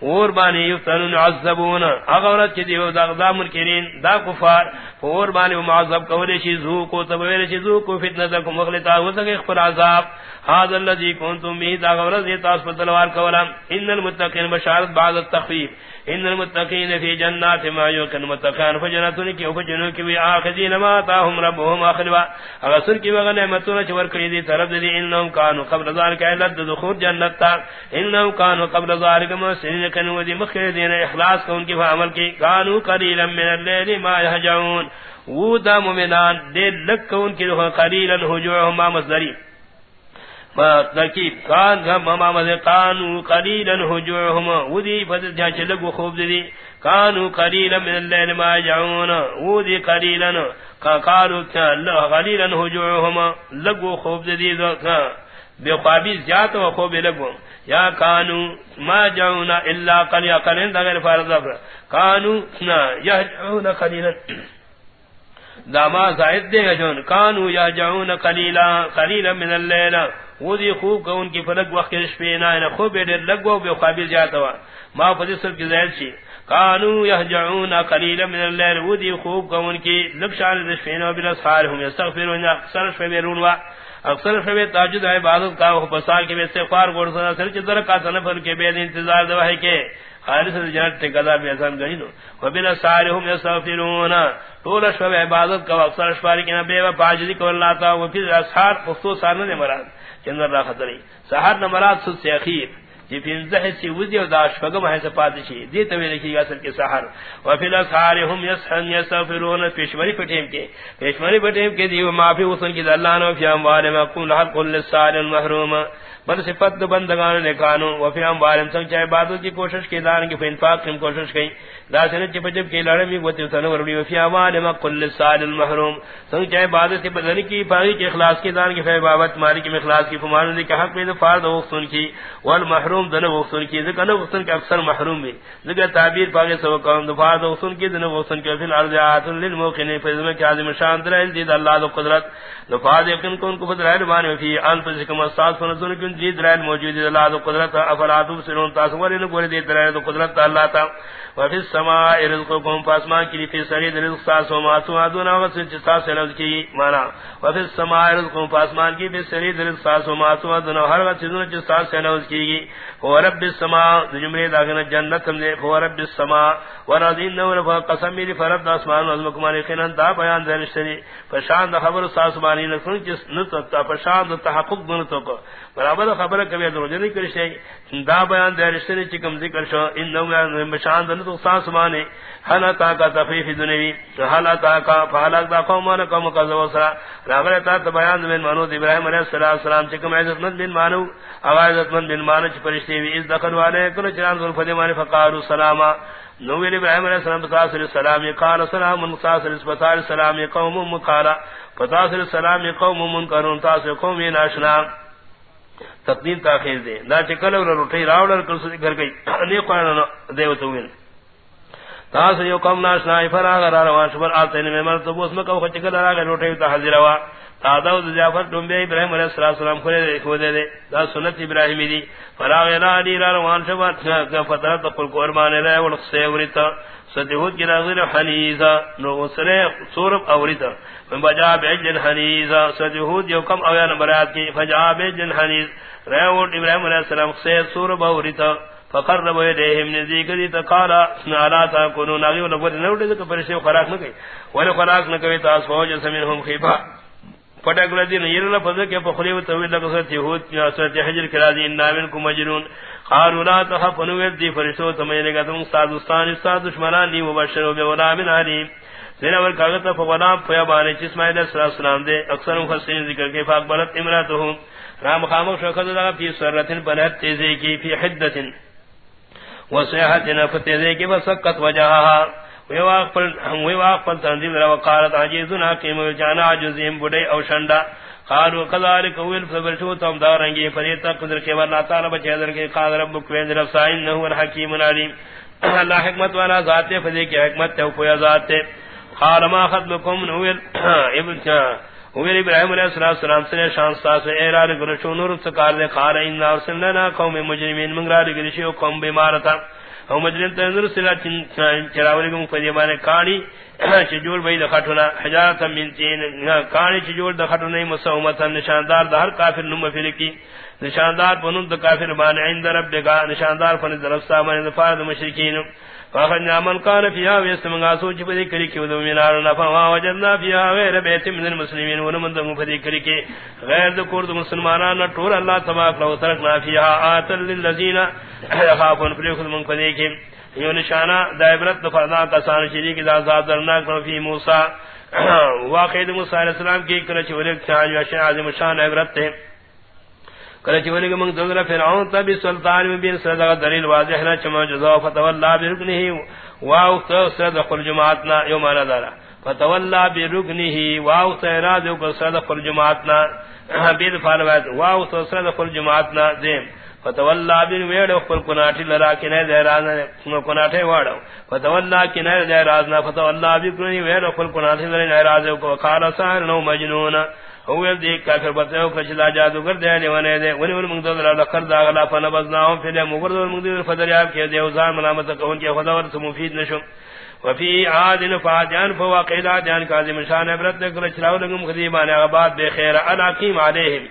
Speaker 1: اور بانی یفتن عذبون اغورت چدی و دغدا منکرین، دا کفار اور بانی معذب کولی شی ذو کو تبویر شی ذو کو فتنہ فتنتکم مغلطا و سک اخبر عذاب. هذا الذي كنتم به دغورت یہ تاس پر تلوار کولا. ان المتقین بشارت بعد التخفیف. ان المتقین فی جنات ما یکن متقین فجناتن کی فجنو کی وی اخذین ما تاهم ربهم اخلوا اغسر کی نعمتوں چور کری دی، طرف دی انہم کانو قبل ذالک ایلت دخول جنت تا. انہم کانو قبل ذالک محسنین کنو دی مخیر دین اخلاص کو ان کی فعمل کی. کانو قلیلا من اللیل ما یحجعون وہ دا مومنان دے لک ان کی قلیلا حجوعهم ما مصدری ترکیب کان غم ما مز کانو قلیلا حجوعهم ودی فضل جا چلگو خوب دی کانو قلیلا من اللیل ما یحجعون ودی قلیلا قالوا قليلا هجوعهم. لغو خوب ذي بے خوابی زیاد و خوب لگو. یا کانو ما جاؤنا الا قلیا قلن دا غیر فارض افر کانو یهجعون قلیلا دا ما زائد دے جون. کانو یا یهجعون قلیلا قلیلا من اللیل. وہ دی خوب کا ان کی فلک وقت رشپینا خوب دیر لگو بے خوابی زیاد و ما فدسل کی زائد شی کانو یهجعون قلیلا من الليل ودی خوب کون کی لکشان دشفین و بالاسحار هم یستغفرون اکثر شفیرون و اکثر شوی تاجد عبادت کا، وہ پسال کے استغفار گور سر چدر کا تنفر کے بے انتظار دوا ہے کہ خالص جنت تے قضا بھی نو طول شب عبادت کا اکثر و پاجدی کو اللہ تا و پھر خصوصا نے مراد. چندر را خطری سحر نہ مراد سے اخیر. جی پنزہ سی وزی و داش فگم ہے سپادشی دی توی لکھی گا اصل کے سحر. وفی لسحار ہم یسحن یستغفرون پیشمری پٹیم کے. پیشمری پٹیم کے دیو معافی وصن کی دلان وفی اموال مقوم لحق لسال المحروم. بل صفت بندگان نے کانو، وفی اموال سنگ چاہے باتوں کی کوشش کی دارن کی فینفاق کی کوشش کی۔ دا سنت چپ جب کی لڑمی وتی تنور وی وفی اموال مقوم لسال المحروم سنگ چاہے باتوں کی بدنی کی پاگی کی اخلاص کی دارن کی فی بابت ماری کی اخلاص کی فمان دی کہ حق میں فرض وقتن کی والمحروم محروم دن وقتن کی، ذکر وقتن کے اکثر محروم بھی. ذکر تعبیر پاگے سو قوم دفاع وقتن کی دن وقتن کے فی الارض آیات للموقن فیضم کے عظیم شان دلائل دید اللہ دو قدرت. دفاع یقین کن کو فدرائل بانی فی انفسکم استاذ فنزن کن دید دلائل موجود اللہ دو قدرت افراتو سرون تاسوری نکوری دید دلائل دو قدرت، اللہ تا. وفی السماء رزقکم فاسمان کی فی سرید رزق ساس و ماسو آدون آغت سے چستا لفظ کی مانا وفی السماء رزقکم فاسمان کی فی سرید رزق ساس و ماسو آدون ہر وقت سے چستا سے لفظ کی. هو رب السماء جملے داغنا جنت ہم دے هو رب السماء ورضین نور فقسم میری فرب دا اسمان و مکمال خنن دا بیان دے رشتری فشان دا خبر ساسمانی نسن جس نتا فشان تحقق دنتو کو برابر خبر کبھی درجہ نہیں کرشے دا بیان دے رشتری چکم ذکر شو۔ ان نو بشان دنتو ساسمانی حلا تا کا تفیف دنوی حلا تا کا فحلق دا قومان قوم کا زوسرا راغر تا بیان من مانو ابراہیم علیہ السلام چکم عزت مند بن مانو۔ عزت مند بن مانو چ فرشتے وی اس دخل والے کل چران ذل فدیمان فقالوا سلاما۔ نو ابراہیم علیہ السلام تاسر السلام قال سلام تاسر اسبتار السلام قوم مقالا فتاسر السلام قوم منکرون تاسر قوم ناشنا۔ تقدیم تاخیر دے۔ دا چکل اور روٹی، راوڑ کر سو گھر گئی۔ نے قران دیوتو وین تاسر یو قوم ناشنا فراغ را روان شبر آتے نے مر تو اس میں کو چکل را روٹی تا حاضر ہوا تادو ضیافت ڈومبے ابراہیم علیہ السلام کھلے کھو دے دے دا سنت ابراہیمی دی۔ فراغ لا دی را روان شبر شبا فترت قل قربان رہے ولخصے ورتا ستہود کی ناظر حنیزا نو سرے سورب اورتا من بجا بعجل حنیزا ستہود یو کم اویا نمبرات کی، فجا بعجل حنیز رہے ابراہیم علیہ السلام سے سورب اورتا فقرب يديهم نذيك دي تقالا نالا تا كونوا ناغي ولا بد نوت دي كبرشي خراق نكاي ولا خراق نكاي تاس فوج سمينهم خيفا پٹک لدی نیر لفظ کے پخلی و طویل لقصت یہود سورت حجر کرا دی انامن کو مجنون۔ قالوا لا تخف نوید دی فرشتو سمینے گا تم استاد استان استاد دشمنان دی مبشر و بغلام علیم زینا ور کاغتا فغلام فیابانی چسمائی صلی اللہ السلام دے، اکثر مخصین ذکر کے فاقبلت امراتہم۔ رام خامق شخص دا فی سرتن بلت تیزی کی، فی حدتن۔ وصیحتن فتیزی کی فسقت وجہا۔ وقالت جانا عجزیم، بڑے او شنڈا۔ قالوا كذلك تم فریتا قدر کے ورنا تعالی بچے در کے قادر سائن نہ هو الحکیم العلیم۔ اللہ حکمت والا ذات ہے کی حکمت ہے ذات ہے۔ قال ما خطبكم نويل ابن ویل ابراہیم علیہ السلام سے شان سا سے اراد گرشو نور سکار دے. قال ان ارسلنا قوم مجرمین منگرا گرشو قوم بیمارتا. او مجرم تنظر سلا چن چراولی گم فدی مانے کانی چجور بھئی دخٹونا. حجارتا من تین کانی چجور دخٹونا مسومتا. نشاندار دا ہر کافر نم فلکی. نشاندار پنون دا کافر مانے عند رب دکا نشاندار پنون دا رفتا مانے مشرکین. فاخرنا من قال فيها ويستمع سوچ بدی کری کہ ودو مینار نہ فوا وجدنا فيها غير بیت من المسلمین ونمن دم فدی کری کہ غیر ذکر دو مسلمانان ٹور اللہ تبارک و ترکنا فيها آت للذین يخافون فليخذ من فدی کہ یہ نشانہ دائبرت فردا کسان شریک ذات ذات درناک فی موسی واقع موسی علیہ السلام کی کرچ ولک چا جو عظیم شان عبرت ہے کرچ ولی کہ من دوغرا فرعون تب سلطان میں بین صدا دلیل واضح نہ چما جزا فتولا برکنه واو صدا قل جماعتنا یوم انا دارا فتولا برکنه واو صدا کو جماعتنا بیر فالوات واو صدا قل جماعتنا دیم. فتولا بن ویڑ خپل کناٹی لرا کناٹے واڑو فتولا فتولا ویڑ خپل کناٹی لرا کو قال نو مجنون. او دی کافر بتو کچ لا جادو کر دے نے ونے دے۔ ونی ون مگدو لا کر دا غلا فن بزنا ہم پھر مگر مگدو فدر یاب کہ دے وزار ملامت کون کہ خدا ور مفید نشو وفي عاد فاجان فواقيدا جان كاظم شان عبرت کر چلاو لگم خدیبان غبات بے خیر الاقیم علیہم۔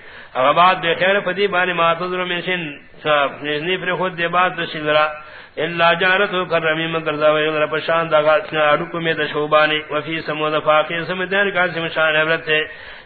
Speaker 1: غبات بے خیر فدیبان ما تذر من شن۔ نی پر خود دے بات شلرا الا جانت کرمی من کردا و غیر پشان دا اڑکو میں دشوبانی وفي سمود فاقی سمدان کاظم شان عبرت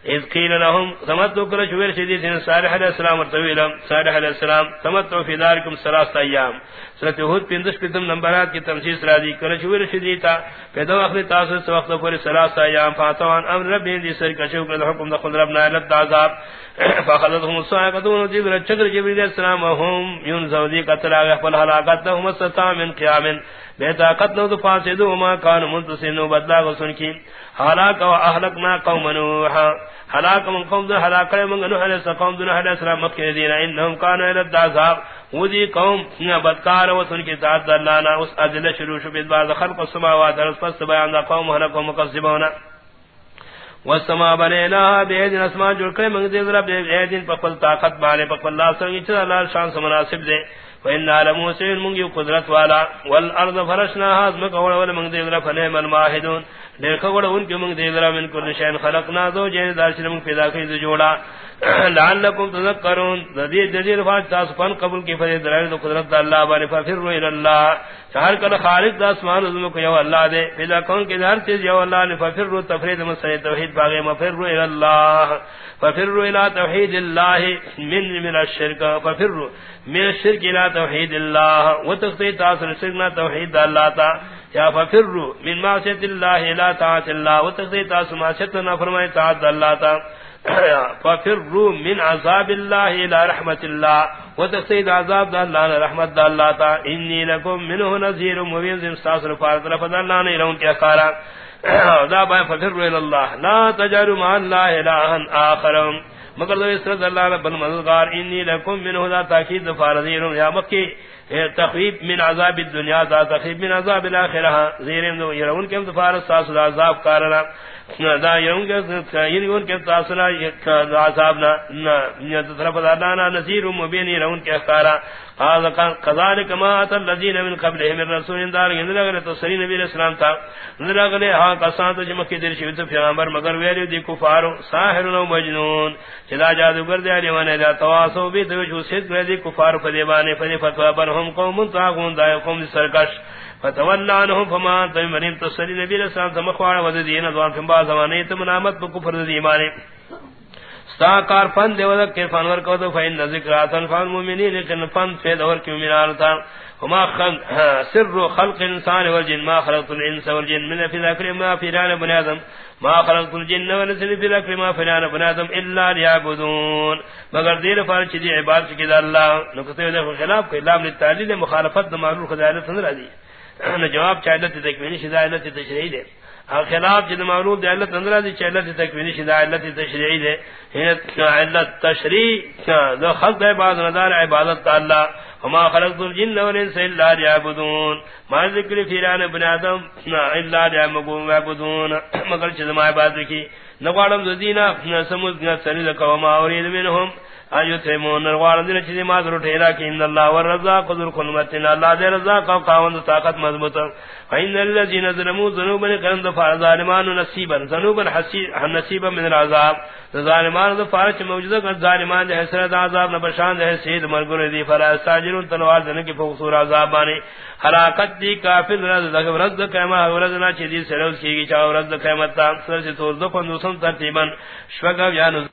Speaker 1: اذ قيل لهم سمتوا كل شوير شديد صالح عليه السلام طويلا صالح عليه السلام سمتوا في داركم ثلاثه ايام سورۃ ہود پندش پتم نمبرات کی تفسیر راضی کل شوير شديد تا پیدا وقت تاسو وقت پر ثلاثه ايام فاتوان امر رب دی سر کا شکر حکم دخل ربنا الى عذاب. فاخذتهم الصاعقه وجبر الشجر جبريل السلام وهم ينزودي قتل اغفل هلاكتهم استطاع من قيام بیتا قتل دو فاسدو ما کان منتصنو بدلا غسن کی حلاک و احلقنا قوم نوح حلاک من قوم دو حلاک من نوح علیہ السلام دو نوح علیہ السلام مکہ دینا انہم کانو الد عذاب ودی قوم بدکار و سن کی ذات دلانا اس ادل شروع شو بعد خلق السماوات اور پس بیان دا قوم حلق و مقذبونا والسماء بنيناها بيد اسماء جو کرے من دے رب بيد پپل طاقت والے پپل اللہ سنگ چلا اللہ شان مناسب دے وان على موسى المنجي قدرت والا والارض فرشناها ازمك اول من ذي ذرا فنعم الماهدون دیکھو گڑا ان کے منگ دے ذرا من کل شین خلقنا دو جین دار شرم پیدا کی دو جوڑا لعلکم تذکرون. ذی جزیر فاج تاس فن قبول کی فرید دلائل قدرت اللہ بارے ففروا الى اللہ چہر کل خالق دا اسمان عظم کو یو اللہ دے پیدا کون کے ہر چیز یو اللہ نے ففروا تفرید مسئلہ توحید باغے مفروا الى اللہ ففروا الى توحید اللہ من من الشرک. ففروا. من الشرک الى توحید اللہ وتختی تاثر شرکنا توحید اللہ تا یا ففروا من معصیت اللہ الى طاعت اللہ وتختی تاثر معصیت نہ فرمائے طاعت اللہ تا. ففروا من عذاب الله الى رحمت الله وتقيد عذاب الله رحمت الله تا. اني لكم منه نذير مبين ذم استاثر فارت لفظ الله نے لون کے قارا ذا با ففروا الى الله لا تجروا مع الله الها اخر مگر دو اسرد اللہ رب المددگار انی لکم منہ دا تاکید فارضیر یا مکی تخویب من عذاب الدنیا، دا تخویب من عذاب الاخرہ زیرین دو یرون کے تفارض ساس دا عذاب کارنا، دا یوں کہ یہ کے تاثر عذاب طرف دانا نذیر مبین رون کے اخارا قال قال كما ات الذين من قبلهم من رسول دار ان لگے تو سری نبی علیہ السلام تھا ان لگے ہاں قسم تو جمع کی دل شوت پیغمبر مگر ویری دی کفار ساحر و مجنون. چلا جادوگر دے علی نے لا تواسو بھی تو جو سید دی کفار فدیوانے فدی فتوا برہم قوم تاغون دا قوم سرکش. فتولانهم فما تمرين تصري نبي الاسلام تمخوان ودين دوان فين با زمانے تمنامت بكفر ایمان ستا کار فن دے ود کے فن ور کو تو فین ذکرات فن مومنین لیکن فن سے دور کی مومنان تھا ہما خن سر خلق انسان والجن ما خلقت الانس والجن من في ذکر ما في ران بني ادم ما خلقت الجن والانس في ذکر ما في ران بني ادم الا ليعبدون مگر دیر فارچ دی عبادت کی اللہ نقطے دے خلاف کہ لام للتعلیل مخالفت معروف خدایت نظر دی جواب چاہلت تکوینی شدہ علت تشریعی ہاں، دے خلاف جد معلوم دے علت اندرہ دی چاہلت تکوینی شدہ علت تشریعی دے۔ علت تشریع دو خلق دے عباد ندار عبادت اللہ۔ وما خلقت الجن والانس الا ليعبدون۔ ما ذکر فیران بن آدم ہاں، الا ليعبدون مگر چیز ما عبادت کی۔ نقوالم دو دینا سمود سرید قوما ورید منهم ایو تیمون نروان دین چیزی ما در ٹھیرا کہ ان اللہ والرزاق ذو القوت اللہ دے رزاق او قاوند طاقت مضبوط۔ فین الذین ظلموا ذنوبا کرند فظالمان نصیبا ذنوبا نصیبا من العذاب۔ ظالمان ذو فارچ موجودہ کر، ظالمان دے حسرت، عذاب نہ بشان دے سید مرگر دی، فلا ساجرون تلوار دن کی فوسور عذاب بانے حلاقت دی کافر رز دغ رز کما رز نہ چیزی سروس کی چا رز قیامت تا سر سے تو دو پندوسم ترتیبا شوگا بیان